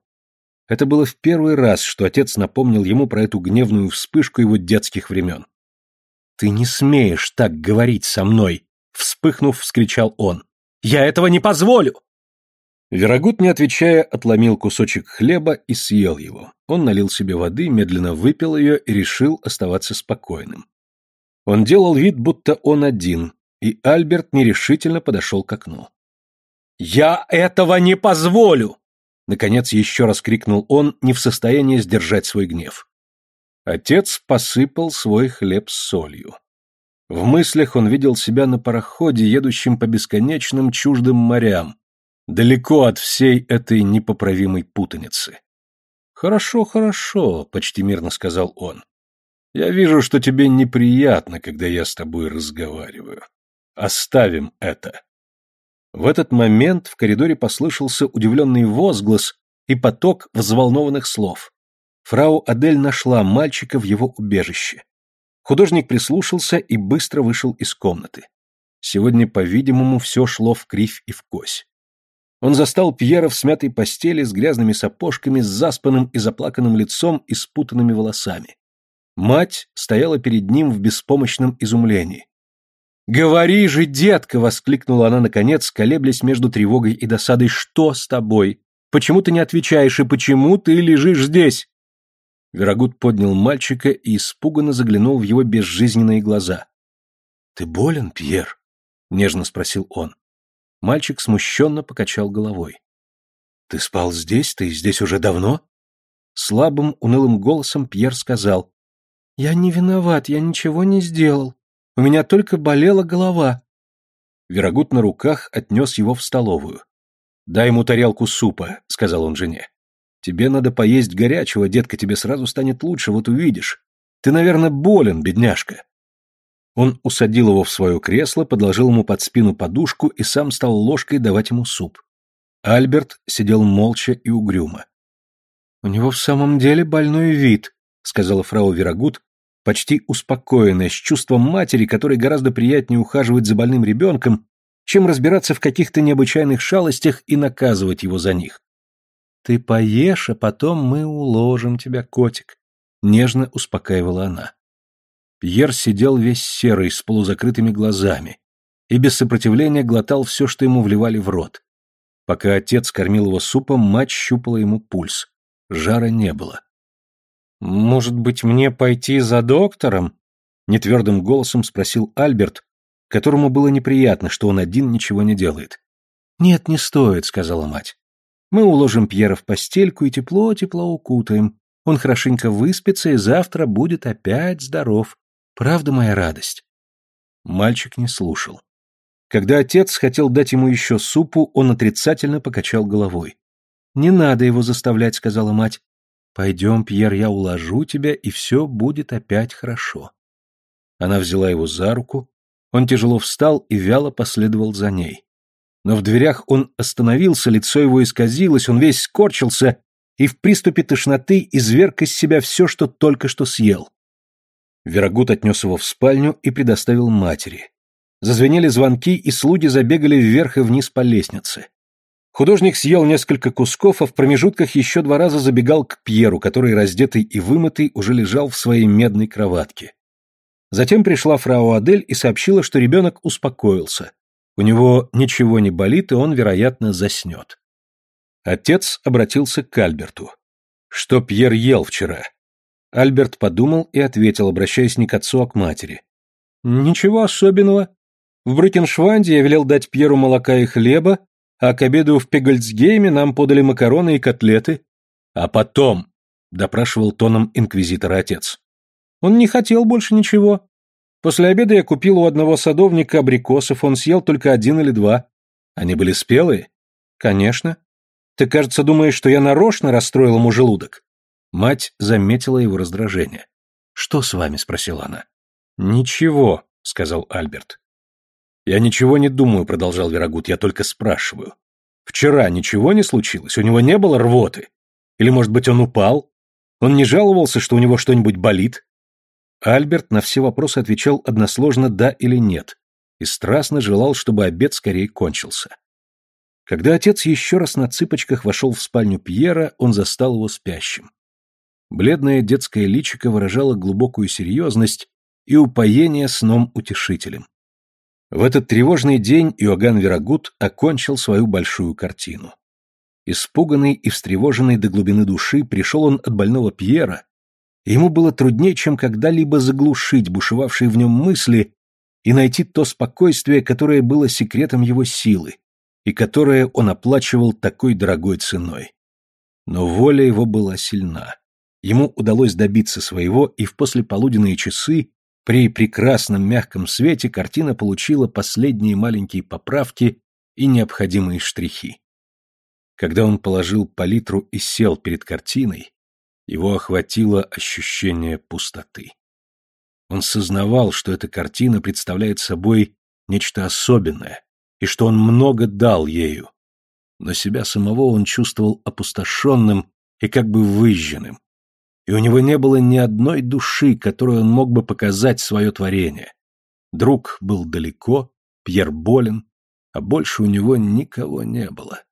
Speaker 1: Это было в первый раз, что отец напомнил ему про эту гневную вспышку его детских времен.
Speaker 2: «Ты не смеешь так говорить со мной!» Вспыхнув, вскричал он. «Я этого не позволю!»
Speaker 1: Верогут, не отвечая, отломил кусочек хлеба и съел его. Он налил себе воды, медленно выпил ее и решил оставаться спокойным. Он делал вид, будто он один, и Альберт нерешительно подошел к окну.
Speaker 2: «Я этого не позволю!»
Speaker 1: Наконец еще раз крикнул он, не в состоянии сдержать свой гнев. Отец посыпал свой хлеб солью. В мыслях он видел себя на пароходе, едущем по бесконечным чуждым морям, далеко от всей этой непоправимой путаницы. «Хорошо, хорошо», — почти мирно сказал он. «Я вижу, что тебе неприятно, когда я с тобой разговариваю. Оставим это». В этот момент в коридоре послышался удивленный возглас и поток взволнованных слов. Фрау Адель нашла мальчика в его убежище. Художник прислушался и быстро вышел из комнаты. Сегодня, по-видимому, все шло в кривь и в кось. Он застал Пьера в смятой постели с грязными сапожками, с заспанным и заплаканным лицом и спутанными волосами. Мать стояла перед ним в беспомощном изумлении. «Говори же, детка!» — воскликнула она наконец, колеблясь между тревогой и досадой. «Что с тобой? Почему ты не отвечаешь и почему ты лежишь здесь?» Верагут поднял мальчика и испуганно заглянул в его безжизненные глаза. «Ты болен, Пьер?» — нежно спросил он. Мальчик смущенно покачал головой. «Ты спал здесь? Ты здесь уже давно?» Слабым, унылым голосом Пьер сказал. «Я не виноват, я ничего не сделал. У меня только болела голова». Верагут на руках отнес его в столовую. «Дай ему тарелку супа», — сказал он жене. Тебе надо поесть горячего, детка, тебе сразу станет лучше, вот увидишь. Ты, наверное, болен, бедняжка. Он усадил его в свое кресло, подложил ему под спину подушку и сам стал ложкой давать ему суп. Альберт сидел молча и угрюмо. «У него в самом деле больной вид», — сказала фрау Верагут, почти успокоенная, с чувством матери, которой гораздо приятнее ухаживать за больным ребенком, чем разбираться в каких-то необычайных шалостях и наказывать его за них. «Ты поешь, а потом мы уложим тебя, котик», — нежно успокаивала она. Пьер сидел весь серый, с полузакрытыми глазами, и без сопротивления глотал все, что ему вливали в рот. Пока отец кормил его супом, мать щупала ему пульс. Жара не было. «Может быть, мне пойти за доктором?» — нетвердым голосом спросил Альберт, которому было неприятно, что он один ничего не делает. «Нет, не стоит», — сказала мать. Мы уложим Пьера в постельку и тепло-тепло укутаем. Он хорошенько выспится и завтра будет опять здоров. Правда, моя радость?» Мальчик не слушал. Когда отец хотел дать ему еще супу, он отрицательно покачал головой. «Не надо его заставлять», — сказала мать. «Пойдем, Пьер, я уложу тебя, и все будет опять хорошо». Она взяла его за руку, он тяжело встал и вяло последовал за ней но в дверях он остановился, лицо его исказилось, он весь скорчился и в приступе тошноты изверг из себя все, что только что съел. Верагут отнес его в спальню и предоставил матери. Зазвенели звонки, и слуги забегали вверх и вниз по лестнице. Художник съел несколько кусков, а в промежутках еще два раза забегал к Пьеру, который, раздетый и вымытый, уже лежал в своей медной кроватке. Затем пришла фрау Адель и сообщила, что ребенок успокоился, у него ничего не болит, и он, вероятно, заснет. Отец обратился к Альберту. «Что Пьер ел вчера?» Альберт подумал и ответил, обращаясь не к отцу, а к матери. «Ничего особенного. В Брюкеншванде я велел дать Пьеру молока и хлеба, а к обеду в Пегальцгейме нам подали макароны и котлеты. А потом, — допрашивал тоном инквизитора отец. Он не хотел больше ничего. После обеда я купил у одного садовника абрикосов, он съел только один или два. Они были спелые? Конечно. Ты, кажется, думаешь, что я нарочно расстроил ему желудок? Мать заметила его раздражение. «Что с вами?» — спросила она. «Ничего», — сказал Альберт. «Я ничего не думаю», — продолжал Верагут, — «я только спрашиваю. Вчера ничего не случилось? У него не было рвоты? Или, может быть, он упал? Он не жаловался, что у него что-нибудь болит?» Альберт на все вопросы отвечал односложно «да» или «нет» и страстно желал, чтобы обед скорее кончился. Когда отец еще раз на цыпочках вошел в спальню Пьера, он застал его спящим. Бледное детское личико выражало глубокую серьезность и упоение сном утешителем. В этот тревожный день Иоганн Верагут окончил свою большую картину. Испуганный и встревоженный до глубины души пришел он от больного Пьера, ему было труднее, чем когда-либо заглушить бушевавшие в нем мысли и найти то спокойствие, которое было секретом его силы, и которое он оплачивал такой дорогой ценой. Но воля его была сильна. Ему удалось добиться своего, и в послеполуденные часы, при прекрасном мягком свете, картина получила последние маленькие поправки и необходимые штрихи. Когда он положил палитру и сел перед картиной, его охватило ощущение пустоты. Он сознавал, что эта картина представляет собой нечто особенное, и что он много дал ею. Но себя самого он чувствовал опустошенным и как бы выжженным. И у него не было ни одной души, которой он мог бы показать свое творение. Друг был далеко, Пьер болен, а больше у него никого не было.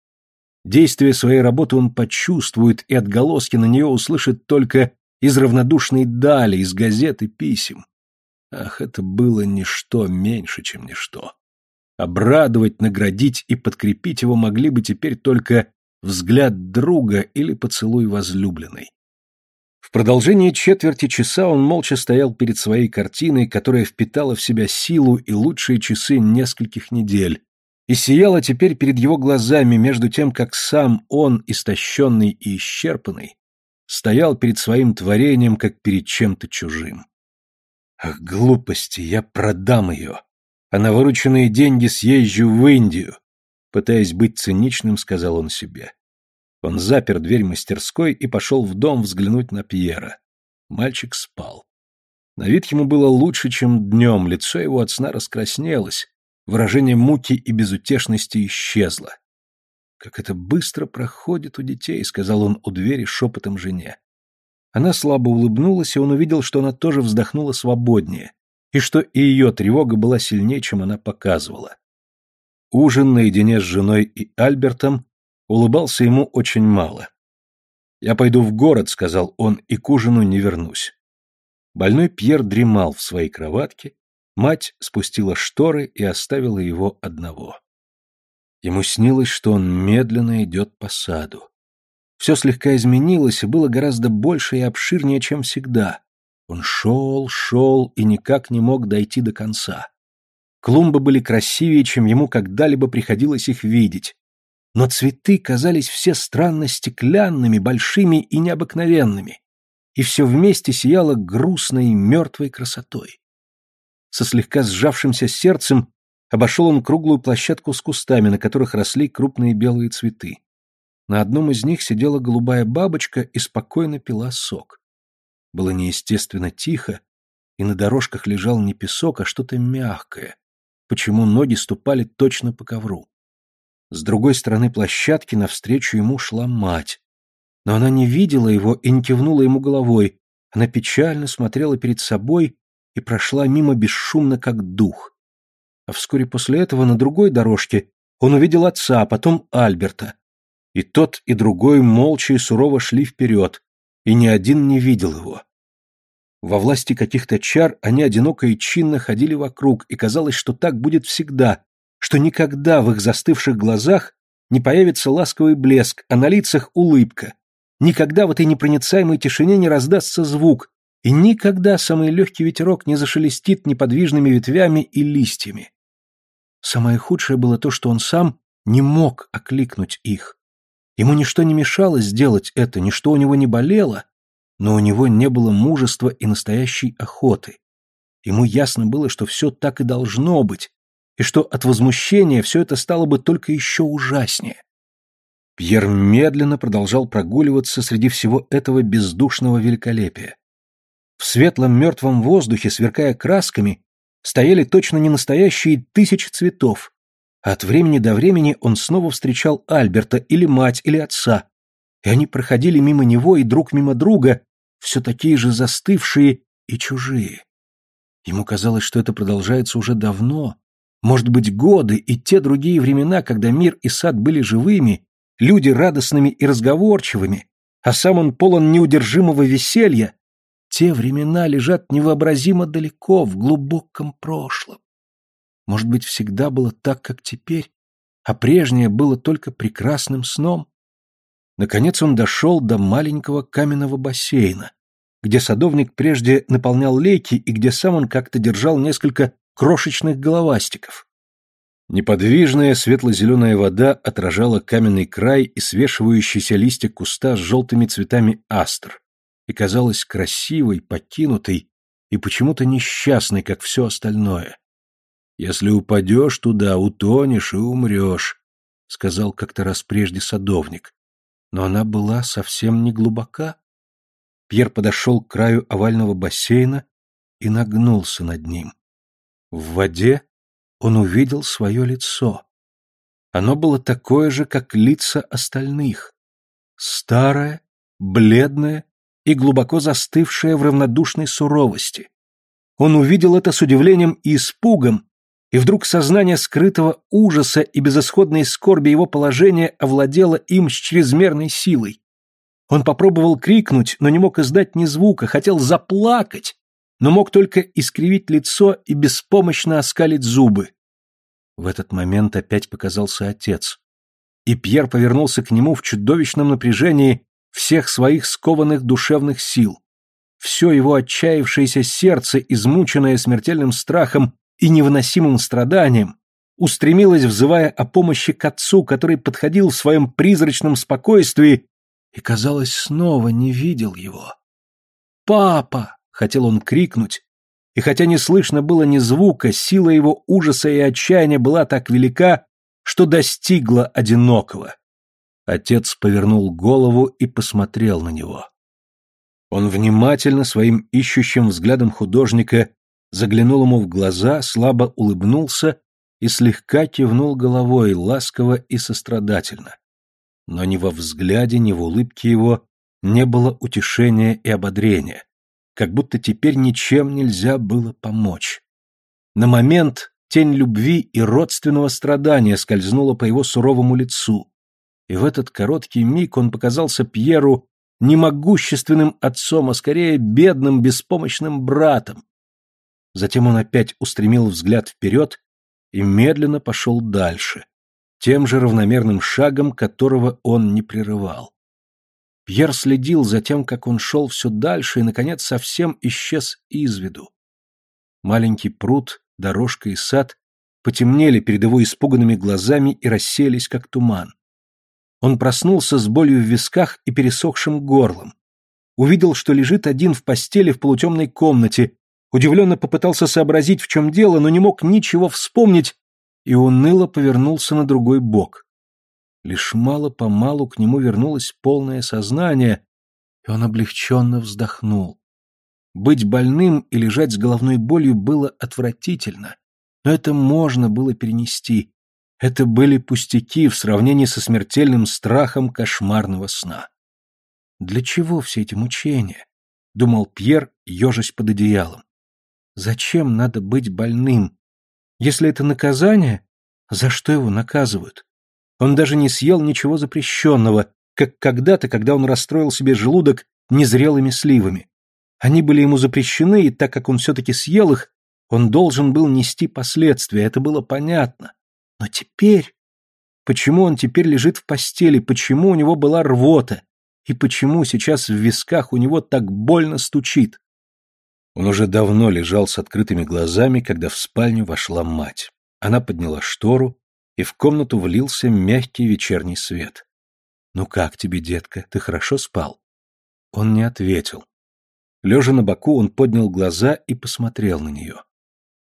Speaker 1: Действие своей работы он почувствует и отголоски на нее услышит только из равнодушной дали, из газет и писем. Ах, это было ничто меньше, чем ничто. Обрадовать, наградить и подкрепить его могли бы теперь только взгляд друга или поцелуй возлюбленной. В продолжении четверти часа он молча стоял перед своей картиной, которая впитала в себя силу и лучшие часы нескольких недель, и сияла теперь перед его глазами, между тем, как сам он, истощенный и исчерпанный, стоял перед своим творением, как перед чем-то чужим. Ах, глупости, я продам ее, а на вырученные деньги съезжу в Индию, пытаясь быть циничным, сказал он себе. Он запер дверь мастерской и пошел в дом взглянуть на Пьера. Мальчик спал. На вид ему было лучше, чем днем, лицо его от сна раскраснелось, Выражение муки и безутешности исчезло. «Как это быстро проходит у детей», — сказал он у двери шепотом жене. Она слабо улыбнулась, и он увидел, что она тоже вздохнула свободнее, и что и ее тревога была сильнее, чем она показывала. Ужин наедине с женой и Альбертом улыбался ему очень мало. «Я пойду в город», — сказал он, — «и к ужину не вернусь». Больной Пьер дремал в своей кроватке, Мать спустила шторы и оставила его одного. Ему снилось, что он медленно идет по саду. Все слегка изменилось и было гораздо больше и обширнее, чем всегда. Он шел, шел и никак не мог дойти до конца. Клумбы были красивее, чем ему когда-либо приходилось их видеть. Но цветы казались все странно стеклянными, большими и необыкновенными. И все вместе сияло грустной мертвой красотой со слегка сжавшимся сердцем обошел он круглую площадку с кустами, на которых росли крупные белые цветы. На одном из них сидела голубая бабочка и спокойно пила сок. Было неестественно тихо, и на дорожках лежал не песок, а что-то мягкое, почему ноги ступали точно по ковру. С другой стороны площадки навстречу ему шла мать. Но она не видела его и не кивнула ему головой, она печально смотрела перед собой и прошла мимо бесшумно, как дух. А вскоре после этого на другой дорожке он увидел отца, а потом Альберта. И тот, и другой молча и сурово шли вперед, и ни один не видел его. Во власти каких-то чар они одиноко и чинно ходили вокруг, и казалось, что так будет всегда, что никогда в их застывших глазах не появится ласковый блеск, а на лицах улыбка. Никогда в этой непроницаемой тишине не раздастся звук,
Speaker 2: и никогда самый легкий ветерок не зашелестит неподвижными ветвями и листьями. Самое худшее было то, что он сам не мог окликнуть их. Ему ничто не мешало сделать это, ничто у него не болело, но у него не было мужества и настоящей охоты. Ему ясно было, что все так и должно быть, и что от возмущения все это стало бы только еще ужаснее. Пьер медленно продолжал прогуливаться среди всего этого бездушного великолепия. В светлом мертвом воздухе, сверкая красками, стояли точно не настоящие тысячи цветов. от времени до времени он снова встречал Альберта или мать, или отца, и они проходили мимо него и друг мимо друга, все такие же застывшие и чужие. Ему казалось, что это продолжается уже давно, может быть, годы и те другие времена, когда мир и сад были живыми, люди радостными и разговорчивыми, а сам он полон неудержимого веселья, те времена лежат невообразимо далеко, в глубоком прошлом. Может быть, всегда было так, как теперь, а прежнее было только прекрасным сном? Наконец он дошел до маленького каменного бассейна, где садовник прежде наполнял лейки и где сам он как-то держал несколько крошечных головастиков. Неподвижная светло-зеленая вода отражала каменный край и свешивающиеся листья куста с желтыми цветами астр, и казалась красивой, покинутой и почему-то несчастной, как все остальное. «Если упадешь туда, утонешь и умрешь», — сказал как-то раз прежде садовник. Но она была совсем не глубока. Пьер подошел к краю овального бассейна и нагнулся над ним. В воде он увидел свое лицо. Оно было такое же, как лица остальных. Старое, бледное и глубоко застывшее в равнодушной суровости. Он увидел это с удивлением и испугом, и вдруг сознание скрытого ужаса и безысходной скорби его положения овладело им с чрезмерной силой. Он попробовал крикнуть, но не мог издать ни звука, хотел заплакать, но мог только искривить лицо и беспомощно оскалить зубы. В этот момент опять показался отец, и Пьер повернулся к нему в чудовищном напряжении всех своих скованных душевных сил. Все его отчаявшееся сердце, измученное смертельным страхом и невыносимым страданием, устремилось, взывая о помощи к отцу, который подходил в своем призрачном спокойствии и, казалось, снова не видел его. «Папа!» — хотел он крикнуть, и хотя не слышно было ни звука, сила его ужаса и отчаяния была так велика, что достигла одинокого. Отец повернул голову и посмотрел на него. Он внимательно своим ищущим взглядом художника заглянул ему в глаза, слабо улыбнулся и слегка кивнул головой, ласково и сострадательно. Но ни во взгляде, ни в улыбке его не было утешения и ободрения, как будто теперь ничем нельзя было помочь. На момент тень любви и родственного страдания скользнула по его суровому лицу, и в этот короткий миг он показался Пьеру не могущественным отцом, а скорее бедным, беспомощным братом. Затем он опять устремил взгляд вперед и медленно пошел дальше, тем же равномерным шагом, которого он не прерывал. Пьер следил за тем, как он шел все дальше и, наконец, совсем исчез из виду. Маленький пруд, дорожка и сад потемнели перед его испуганными глазами и расселись, как туман. Он проснулся с болью в висках и пересохшим горлом. Увидел, что лежит один в постели в полутемной комнате, удивленно попытался сообразить, в чем дело, но не мог ничего вспомнить и уныло повернулся на другой бок. Лишь мало-помалу к нему вернулось полное сознание, и он облегченно вздохнул. Быть больным и лежать с головной болью было отвратительно, но это можно было перенести. Это были пустяки в сравнении со смертельным страхом кошмарного сна. Для чего все эти мучения? Думал Пьер, ежась под одеялом. Зачем надо быть больным? Если это наказание, за что его наказывают? Он даже не съел ничего запрещенного, как когда-то, когда он расстроил себе желудок незрелыми сливами. Они были ему запрещены, и так как он все-таки съел их, он должен был нести последствия, это было понятно. Но теперь... Почему он теперь лежит в постели, почему у него была рвота, и почему сейчас в висках у него так больно стучит?
Speaker 1: Он уже давно лежал с открытыми глазами, когда в спальню вошла мать. Она подняла штору, и в комнату влился мягкий вечерний свет. «Ну как тебе, детка, ты хорошо спал?» Он не ответил. Лежа на боку, он поднял глаза и посмотрел на нее.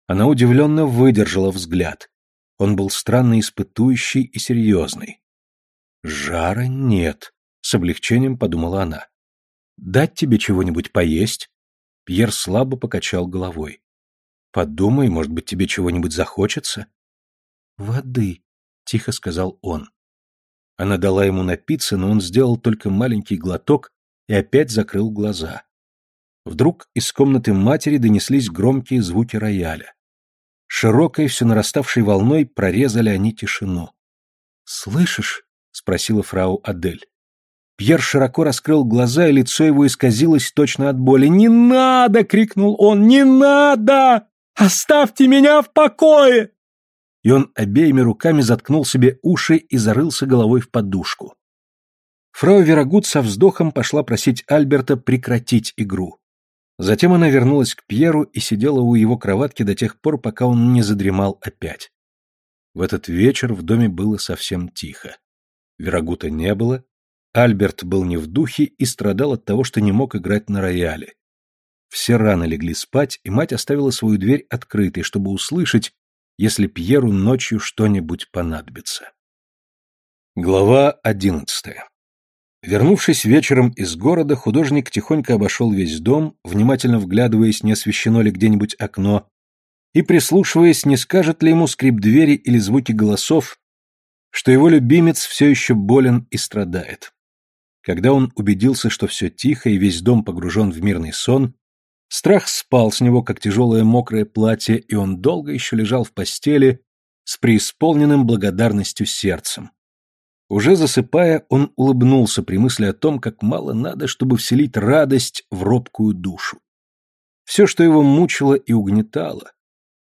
Speaker 1: Она удивленно выдержала взгляд. Он был странно испытующий и серьезный. «Жара нет», — с облегчением подумала она. «Дать тебе чего-нибудь поесть?» Пьер слабо покачал головой. «Подумай, может быть, тебе чего-нибудь захочется?» «Воды», — тихо сказал он. Она дала ему напиться, но он сделал только маленький глоток и опять закрыл глаза. Вдруг из комнаты матери донеслись громкие звуки рояля. Широкой, все нараставшей волной прорезали они тишину. «Слышишь?» — спросила фрау Адель. Пьер широко раскрыл глаза, и лицо его исказилось точно от боли. «Не надо!» — крикнул он. «Не надо! Оставьте меня в покое!» И он обеими руками заткнул себе уши и зарылся головой в подушку. Фрау Верагут со вздохом пошла просить Альберта прекратить игру. Затем она вернулась к Пьеру и сидела у его кроватки до тех пор, пока он не задремал опять. В этот вечер в доме было совсем тихо. Верагута не было, Альберт был не в духе и страдал от того, что не мог играть на рояле. Все рано легли спать, и мать оставила свою дверь открытой, чтобы услышать, если Пьеру ночью что-нибудь понадобится. Глава одиннадцатая Вернувшись вечером из города, художник тихонько обошел весь дом, внимательно вглядываясь, не освещено ли где-нибудь окно, и прислушиваясь, не скажет ли ему скрип двери или звуки голосов, что его любимец все еще болен и страдает. Когда он убедился, что все тихо и весь дом погружен в мирный сон, страх спал с него, как тяжелое мокрое платье, и он долго еще лежал в постели с преисполненным благодарностью сердцем. Уже засыпая, он улыбнулся при мысли о том, как мало надо, чтобы вселить радость в робкую душу. Все, что его мучило и угнетало,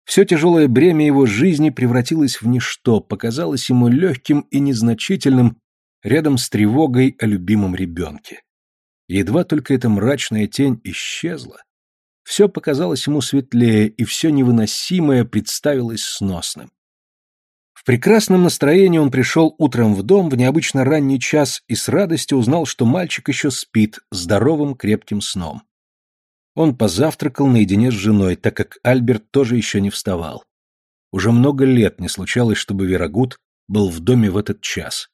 Speaker 1: все тяжелое бремя его жизни превратилось в ничто, показалось ему легким и незначительным рядом с тревогой о любимом ребенке. едва только эта мрачная тень исчезла, все показалось ему светлее, и все невыносимое представилось сносным. В прекрасном настроении он пришел утром в дом в необычно ранний час и с радостью узнал, что мальчик еще спит здоровым крепким сном. Он позавтракал наедине с женой, так как Альберт тоже еще не вставал. Уже много лет не случалось, чтобы Верагут был в доме в этот час.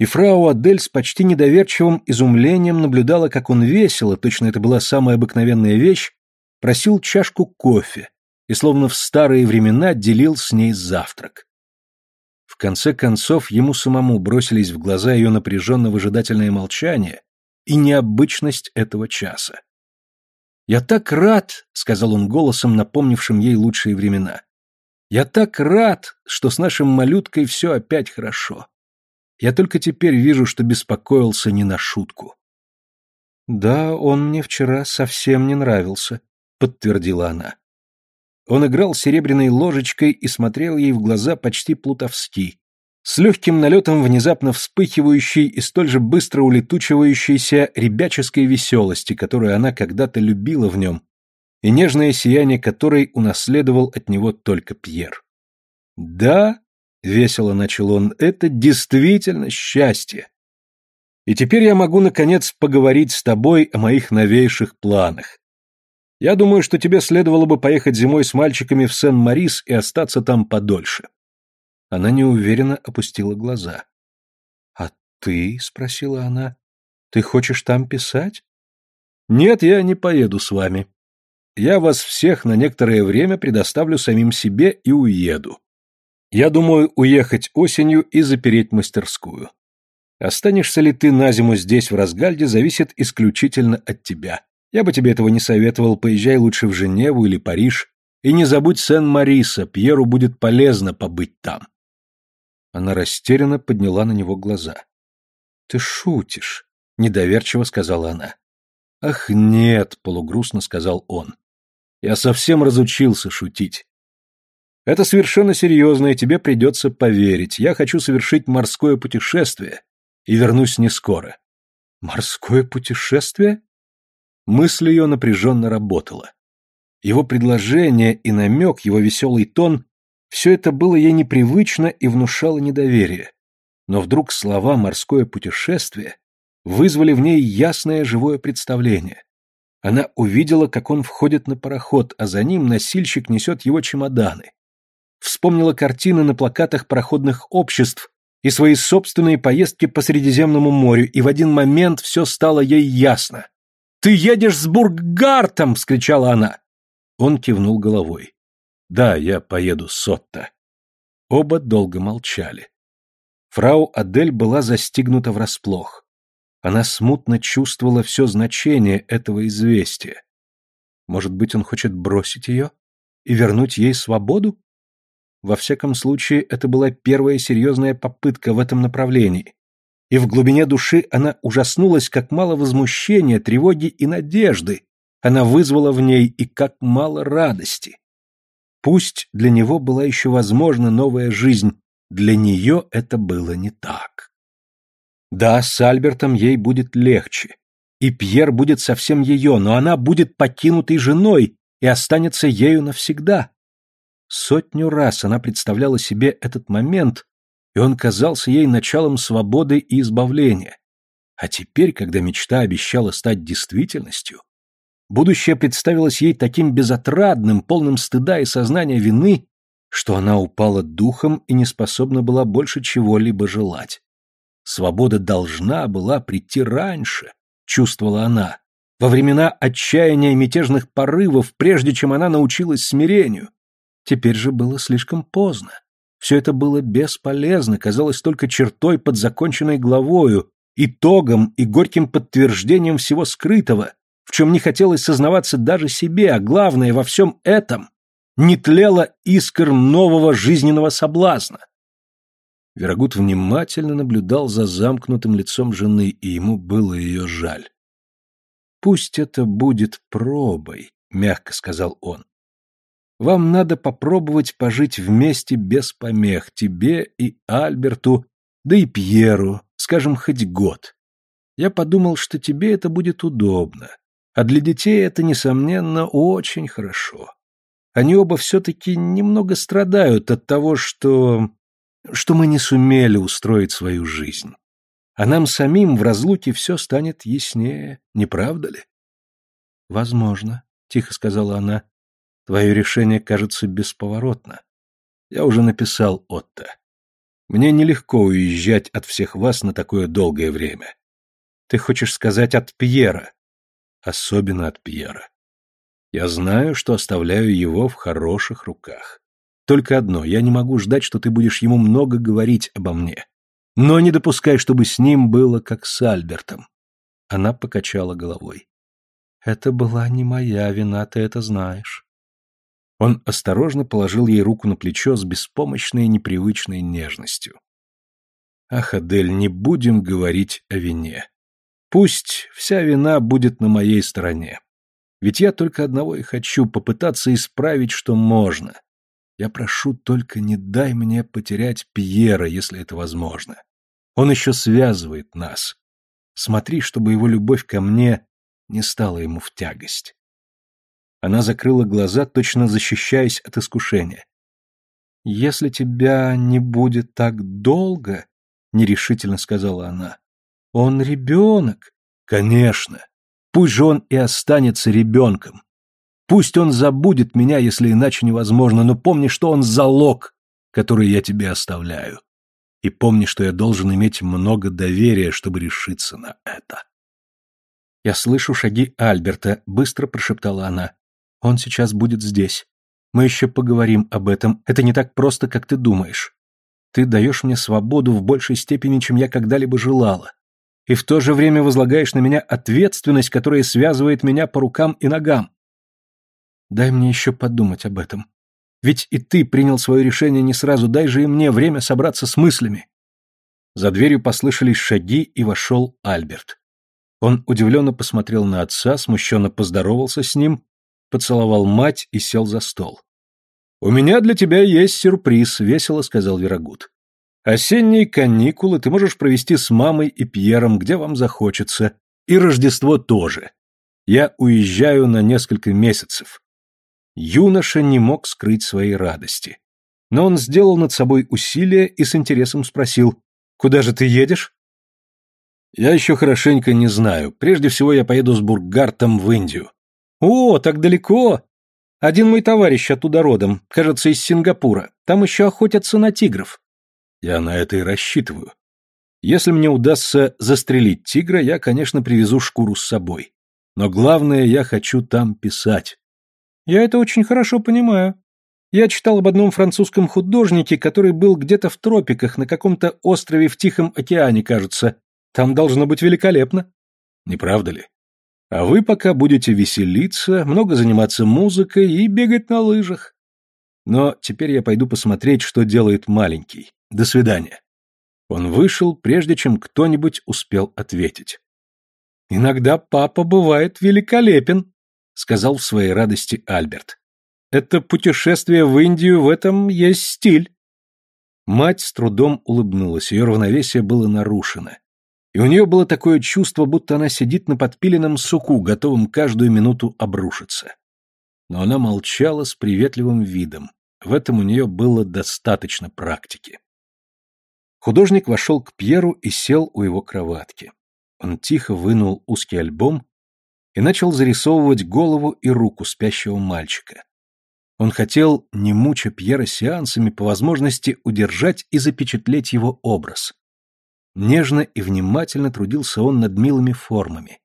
Speaker 1: И фрау Адель с почти недоверчивым изумлением наблюдала, как он весело, точно это была самая обыкновенная вещь, просил чашку кофе и словно в старые времена делил с ней завтрак. В конце концов, ему самому бросились в глаза ее напряженно-выжидательное молчание и необычность этого часа. «Я так рад», — сказал он голосом, напомнившим ей лучшие времена. «Я так рад, что с нашим малюткой все опять хорошо. Я только теперь вижу, что беспокоился не на шутку. Да, он мне вчера совсем не нравился, подтвердила она. Он играл серебряной ложечкой и смотрел ей в глаза почти плутовски, с легким налетом внезапно вспыхивающей и столь же быстро улетучивающейся ребяческой веселости, которую она когда-то любила в нем, и нежное сияние которой унаследовал от него только Пьер. Да, — весело начал он, — это действительно счастье. И теперь я могу, наконец, поговорить с тобой о моих новейших планах. Я думаю, что тебе следовало бы поехать зимой с мальчиками в Сен-Марис и остаться там подольше. Она неуверенно опустила глаза. «А ты?» — спросила она. «Ты хочешь там писать?» «Нет, я не поеду с вами. Я вас всех на некоторое время предоставлю самим себе и уеду. Я думаю уехать осенью и запереть мастерскую. Останешься ли ты на зиму здесь, в Разгальде, зависит исключительно от тебя. Я бы тебе этого не советовал, поезжай лучше в Женеву или Париж. И не забудь Сен-Мариса, Пьеру будет полезно побыть там. Она растерянно подняла на него глаза. «Ты шутишь», — недоверчиво сказала она. «Ах, нет», — полугрустно сказал он. «Я совсем разучился шутить. Это совершенно серьезно, и тебе придется поверить. Я хочу совершить морское путешествие и вернусь не скоро. Морское путешествие? Мысль ее напряженно работала. Его предложение и намек, его веселый тон — все это было ей непривычно и внушало недоверие. Но вдруг слова «морское путешествие» вызвали в ней ясное живое представление. Она увидела, как он входит на пароход, а за ним носильщик несет его чемоданы. Вспомнила картины на плакатах пароходных обществ и свои собственные поездки по Средиземному морю, и в один момент все стало ей ясно. «Ты едешь с Бурггартом!» — вскричала она. Он кивнул головой. «Да, я поеду с Сотто». Оба долго молчали. Фрау Адель была застигнута врасплох. Она смутно чувствовала все значение этого известия. Может быть, он хочет бросить ее и вернуть ей свободу? Во всяком случае, это была первая серьезная попытка в этом направлении. И в глубине души она ужаснулась, как мало возмущения, тревоги и надежды она вызвала в ней, и как мало радости. Пусть для него была еще возможна новая жизнь, для нее это было не так. Да, с Альбертом ей будет легче, и Пьер будет совсем ее, но она будет покинутой женой и останется ею навсегда. Сотню раз она представляла себе этот момент, и он казался ей началом свободы и избавления. А теперь, когда мечта обещала стать действительностью, будущее представилось ей таким безотрадным, полным стыда и сознания вины, что она упала духом и не способна была больше чего-либо желать. Свобода должна была прийти раньше, чувствовала она, во времена отчаяния и мятежных порывов, прежде чем она научилась смирению, Теперь же было слишком поздно. Все это было бесполезно, казалось только чертой под законченной главою, итогом и горьким подтверждением всего скрытого, в чем не хотелось сознаваться даже себе, а главное во всем этом не тлела искр нового жизненного соблазна. Верагут внимательно наблюдал за замкнутым лицом жены, и ему было ее жаль. «Пусть это будет пробой», — мягко сказал он. Вам надо попробовать пожить вместе без помех, тебе и Альберту, да и Пьеру, скажем, хоть год. Я подумал, что тебе это будет удобно, а для детей это, несомненно, очень хорошо. Они оба все-таки немного страдают от того, что... что мы не сумели устроить свою жизнь. А нам самим в разлуке все станет яснее, не правда ли? Возможно, тихо сказала она. Твое решение кажется бесповоротно. Я уже написал Отто. Мне нелегко уезжать от всех вас на такое долгое время. Ты хочешь сказать от Пьера? Особенно от Пьера. Я знаю, что оставляю его в хороших руках. Только одно, я не могу ждать, что ты будешь ему много говорить обо мне. Но не допускай, чтобы с ним было как с Альбертом. Она покачала головой. Это была не моя вина, ты это знаешь. Он осторожно положил ей руку на плечо с беспомощной непривычной нежностью. «Ах, Адель, не будем говорить о вине. Пусть вся вина будет на моей стороне. Ведь я только одного и хочу попытаться исправить, что можно. Я прошу только не дай мне потерять Пьера, если это возможно. Он еще связывает нас. Смотри, чтобы его любовь ко мне не стала ему в тягость. Она закрыла глаза, точно защищаясь от искушения. «Если тебя не будет так долго», — нерешительно сказала она, — «он ребенок». «Конечно. Пусть же он и останется ребенком. Пусть он забудет меня, если иначе невозможно, но помни, что он залог, который я тебе оставляю. И помни, что я должен иметь много доверия, чтобы решиться на это». «Я слышу шаги Альберта», — быстро прошептала она. Он сейчас будет здесь. Мы еще поговорим об этом. Это не так просто, как ты думаешь. Ты даешь мне свободу в большей степени, чем я когда-либо желала. И в то же время возлагаешь на меня ответственность, которая связывает меня по рукам и ногам. Дай мне еще подумать об этом. Ведь и ты принял свое решение не сразу, дай же и мне время собраться с мыслями. За дверью послышались шаги, и вошел Альберт. Он удивленно посмотрел на отца, смущенно поздоровался с ним поцеловал мать и сел за стол. «У меня для тебя есть сюрприз», — весело сказал Верагут. «Осенние каникулы ты можешь провести с мамой и Пьером, где вам захочется, и Рождество тоже. Я уезжаю на несколько месяцев. Юноша не мог скрыть своей радости. Но он сделал над собой усилие и с интересом спросил, «Куда же ты едешь?» «Я еще хорошенько не знаю. Прежде всего я поеду с Бургартом в Индию».
Speaker 2: «О, так далеко! Один мой товарищ оттуда родом, кажется, из Сингапура. Там еще охотятся на тигров».
Speaker 1: «Я на это и рассчитываю. Если мне удастся застрелить тигра, я, конечно, привезу шкуру с собой. Но главное, я хочу там писать.
Speaker 2: Я это очень хорошо понимаю. Я читал об одном французском художнике, который был где-то в тропиках, на каком-то острове в Тихом океане, кажется. Там должно быть великолепно.
Speaker 1: Не правда ли? А вы пока будете веселиться, много заниматься музыкой и бегать на лыжах. Но теперь я пойду посмотреть, что делает маленький. До свидания. Он вышел, прежде чем кто-нибудь успел ответить.
Speaker 2: «Иногда папа бывает великолепен», — сказал в своей радости Альберт. «Это путешествие в Индию, в этом есть стиль».
Speaker 1: Мать с трудом улыбнулась, ее равновесие было нарушено. И у нее было такое чувство, будто она сидит на подпиленном суку, готовом каждую минуту обрушиться. Но она молчала с приветливым видом. В этом у нее было достаточно практики. Художник вошел к Пьеру и сел у его кроватки. Он тихо вынул узкий альбом и начал зарисовывать голову и руку спящего мальчика. Он хотел, не муча Пьера сеансами, по возможности удержать и запечатлеть его образ. Нежно и внимательно трудился он над милыми формами,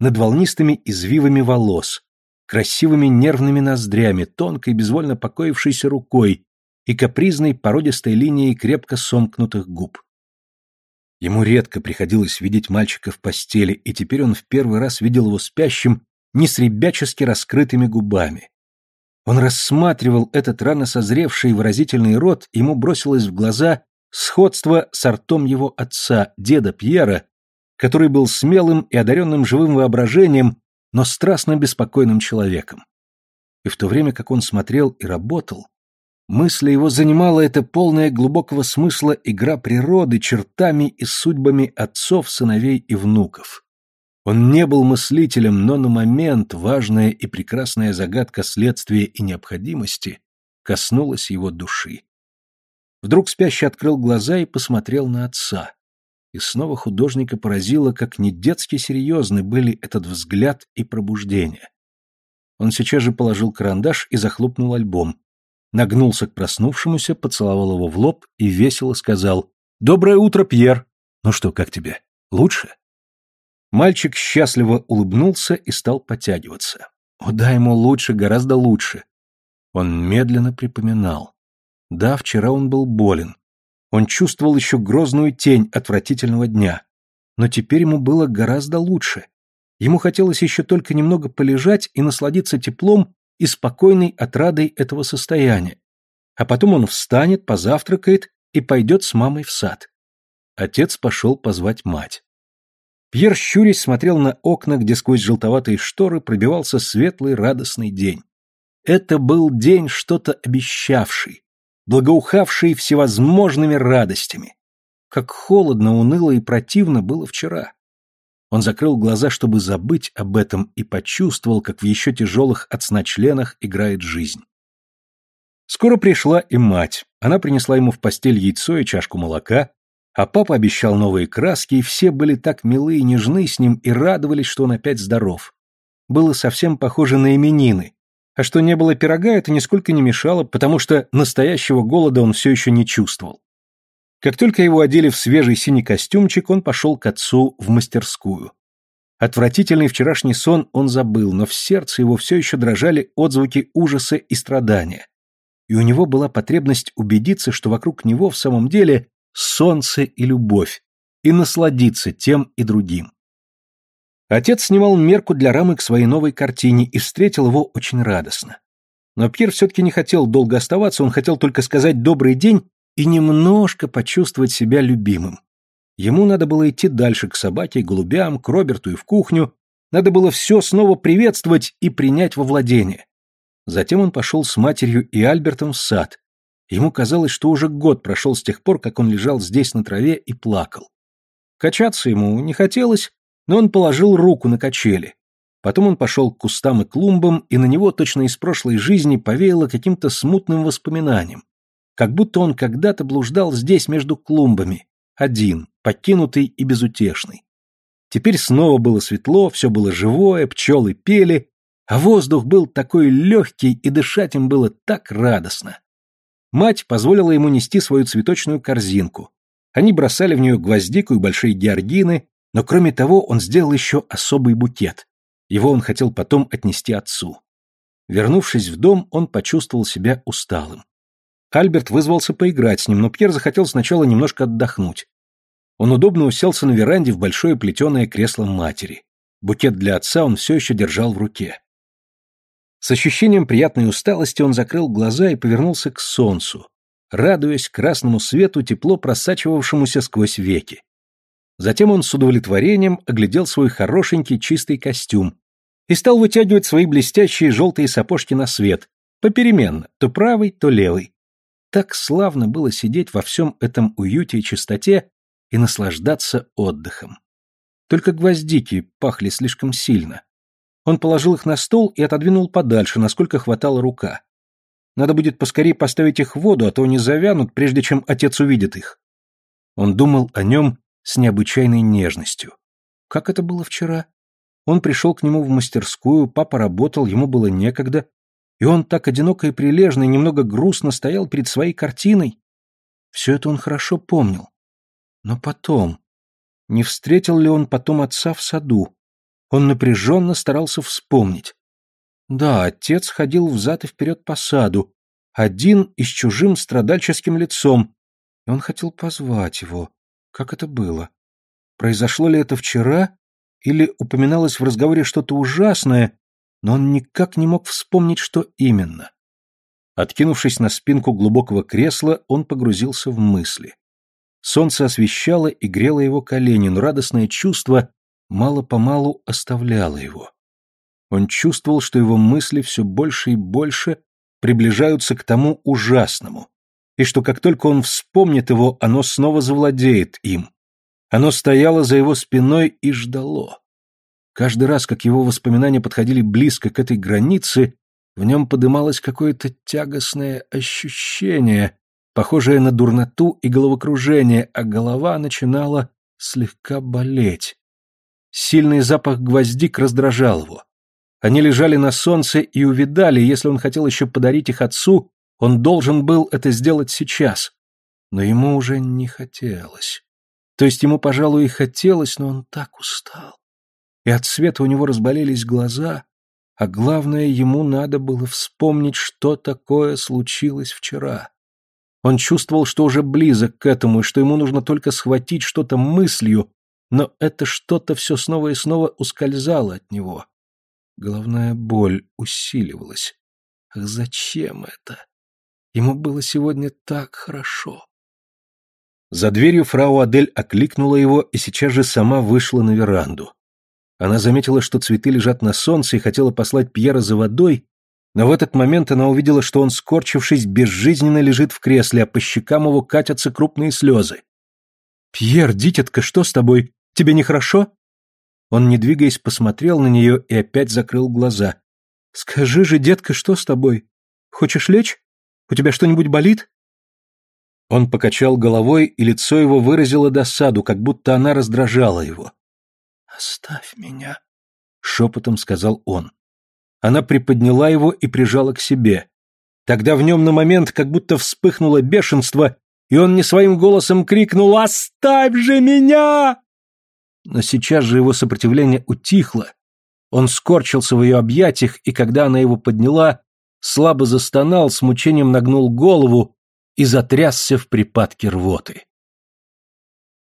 Speaker 1: над волнистыми извивами волос, красивыми нервными ноздрями, тонкой безвольно покоившейся рукой, и капризной породистой линией крепко сомкнутых губ. Ему редко приходилось видеть мальчика в постели, и теперь он в первый раз видел его спящим не с ребячески раскрытыми губами. Он рассматривал этот рано созревший выразительный рот, и ему бросилось в глаза сходство с ртом его отца, деда Пьера, который был смелым и одаренным живым воображением, но страстно беспокойным человеком. И в то время как он смотрел и работал, Мысли его занимала эта полная глубокого смысла игра природы чертами и судьбами отцов, сыновей и внуков. Он не был мыслителем, но на момент важная и прекрасная загадка следствия и необходимости коснулась его души. Вдруг спящий открыл глаза и посмотрел на отца. И снова художника поразило, как не детски серьезны были этот взгляд и пробуждение. Он сейчас же положил карандаш и захлопнул альбом, нагнулся к проснувшемуся, поцеловал его в лоб и весело сказал «Доброе утро, Пьер! Ну что, как тебе? Лучше?» Мальчик счастливо улыбнулся и стал потягиваться. О да, ему лучше, гораздо лучше. Он медленно припоминал. Да, вчера он был болен. Он чувствовал еще грозную тень отвратительного дня. Но теперь ему было гораздо лучше. Ему хотелось еще только немного полежать и насладиться теплом и спокойной отрадой этого состояния. А потом он встанет, позавтракает и пойдет с мамой в сад. Отец пошел позвать мать. Пьер щурясь смотрел на окна, где сквозь желтоватые шторы пробивался светлый радостный день. Это был день, что-то обещавший, благоухавший всевозможными радостями. Как холодно, уныло и противно было вчера. Он закрыл глаза, чтобы забыть об этом, и почувствовал, как в еще тяжелых от сна членах играет жизнь. Скоро пришла и мать. Она принесла ему в постель яйцо и чашку молока, а папа обещал новые краски, и все были так милы и нежны с ним и радовались, что он опять здоров. Было совсем похоже на именины. А что не было пирога, это нисколько не мешало, потому что настоящего голода он все еще не чувствовал. Как только его одели в свежий синий костюмчик, он пошел к отцу в мастерскую. Отвратительный вчерашний сон он забыл, но в сердце его все еще дрожали отзвуки ужаса и страдания. И у него была потребность убедиться, что вокруг него в самом деле солнце и любовь, и насладиться тем и другим. Отец снимал мерку для рамы к своей новой картине и встретил его очень радостно. Но Пьер все-таки не хотел долго оставаться, он хотел только сказать «добрый день» и немножко почувствовать себя любимым. Ему надо было идти дальше к собаке, голубям, к Роберту и в кухню. Надо было все снова приветствовать и принять во владение. Затем он пошел с матерью и Альбертом в сад. Ему казалось, что уже год прошел с тех пор, как он лежал здесь на траве и плакал. Качаться ему не хотелось, но он положил руку на качели. Потом он пошел к кустам и клумбам, и на него точно из прошлой жизни повеяло каким-то смутным воспоминанием, как будто он когда-то блуждал здесь между клумбами, один, покинутый и безутешный. Теперь снова было светло, все было живое, пчелы пели, а воздух был такой легкий, и дышать им было так радостно. Мать позволила ему нести свою цветочную корзинку. Они бросали в нее гвоздику и большие георгины, но кроме того он сделал еще особый букет. Его он хотел потом отнести отцу. Вернувшись в дом, он почувствовал себя усталым. Альберт вызвался поиграть с ним, но Пьер захотел сначала немножко отдохнуть. Он удобно уселся на веранде в большое плетеное кресло матери. Букет для отца он все еще держал в руке. С ощущением приятной усталости он закрыл глаза и повернулся к солнцу, радуясь красному свету, тепло просачивавшемуся сквозь веки. Затем он с удовлетворением оглядел свой хорошенький чистый костюм и стал вытягивать свои блестящие желтые сапожки на свет, попеременно, то правый, то левый. Так славно было сидеть во всем этом уюте и чистоте и наслаждаться отдыхом. Только гвоздики пахли слишком сильно. Он положил их на стол и отодвинул подальше, насколько хватала рука. Надо будет поскорее поставить их в воду, а то они завянут, прежде чем отец увидит их. Он думал о нем с необычайной нежностью. Как это было вчера? Он пришел к нему в мастерскую, папа работал, ему было некогда, и он так одиноко и прилежно и немного грустно стоял перед своей картиной. Все это он хорошо помнил. Но потом... Не встретил ли он потом отца в саду? Он напряженно старался вспомнить. Да, отец ходил взад и вперед по саду, один и с чужим страдальческим лицом, и он хотел позвать его. Как это было? Произошло ли это вчера? Или упоминалось в разговоре что-то ужасное, но он никак не мог вспомнить, что именно. Откинувшись на спинку глубокого кресла, он погрузился в мысли. Солнце освещало и грело его колени, но радостное чувство мало-помалу оставляло его. Он чувствовал, что его мысли все больше и больше приближаются к тому ужасному, и что как только он вспомнит его, оно снова завладеет им. Оно стояло за его спиной и ждало. Каждый раз, как его воспоминания подходили близко к этой границе, в нем подымалось какое-то тягостное ощущение, похожее на дурноту и головокружение, а голова начинала слегка болеть. Сильный запах гвоздик раздражал его. Они лежали на солнце и увидали, если он хотел еще подарить их отцу, он должен был это сделать сейчас. Но ему уже не хотелось. То есть ему, пожалуй, и хотелось, но он так устал. И от света у него разболелись глаза, а главное, ему надо было вспомнить, что такое случилось вчера. Он чувствовал, что уже близок к этому, и что ему нужно только схватить что-то мыслью, но это что-то все снова и снова ускользало от него. Головная боль усиливалась. Ах, зачем это? Ему было сегодня так хорошо. За дверью фрау Адель окликнула его и сейчас же сама вышла на веранду. Она заметила, что цветы лежат на солнце и хотела послать Пьера за водой, но в этот момент она увидела, что он, скорчившись, безжизненно лежит в кресле, а по щекам его катятся крупные слезы. «Пьер, дитятка, что с тобой? Тебе нехорошо?» Он, не двигаясь, посмотрел на нее и опять закрыл глаза. «Скажи же, детка, что с тобой? Хочешь лечь?» У тебя что-нибудь болит?» Он покачал головой, и лицо его выразило досаду, как будто она раздражала его. «Оставь меня», — шепотом сказал он. Она приподняла его и прижала к себе. Тогда в нем на момент как будто вспыхнуло бешенство, и он не своим голосом крикнул «Оставь же меня!» Но сейчас же его сопротивление утихло. Он скорчился в ее объятиях, и когда она его подняла, слабо застонал, с мучением нагнул голову и затрясся в припадке рвоты.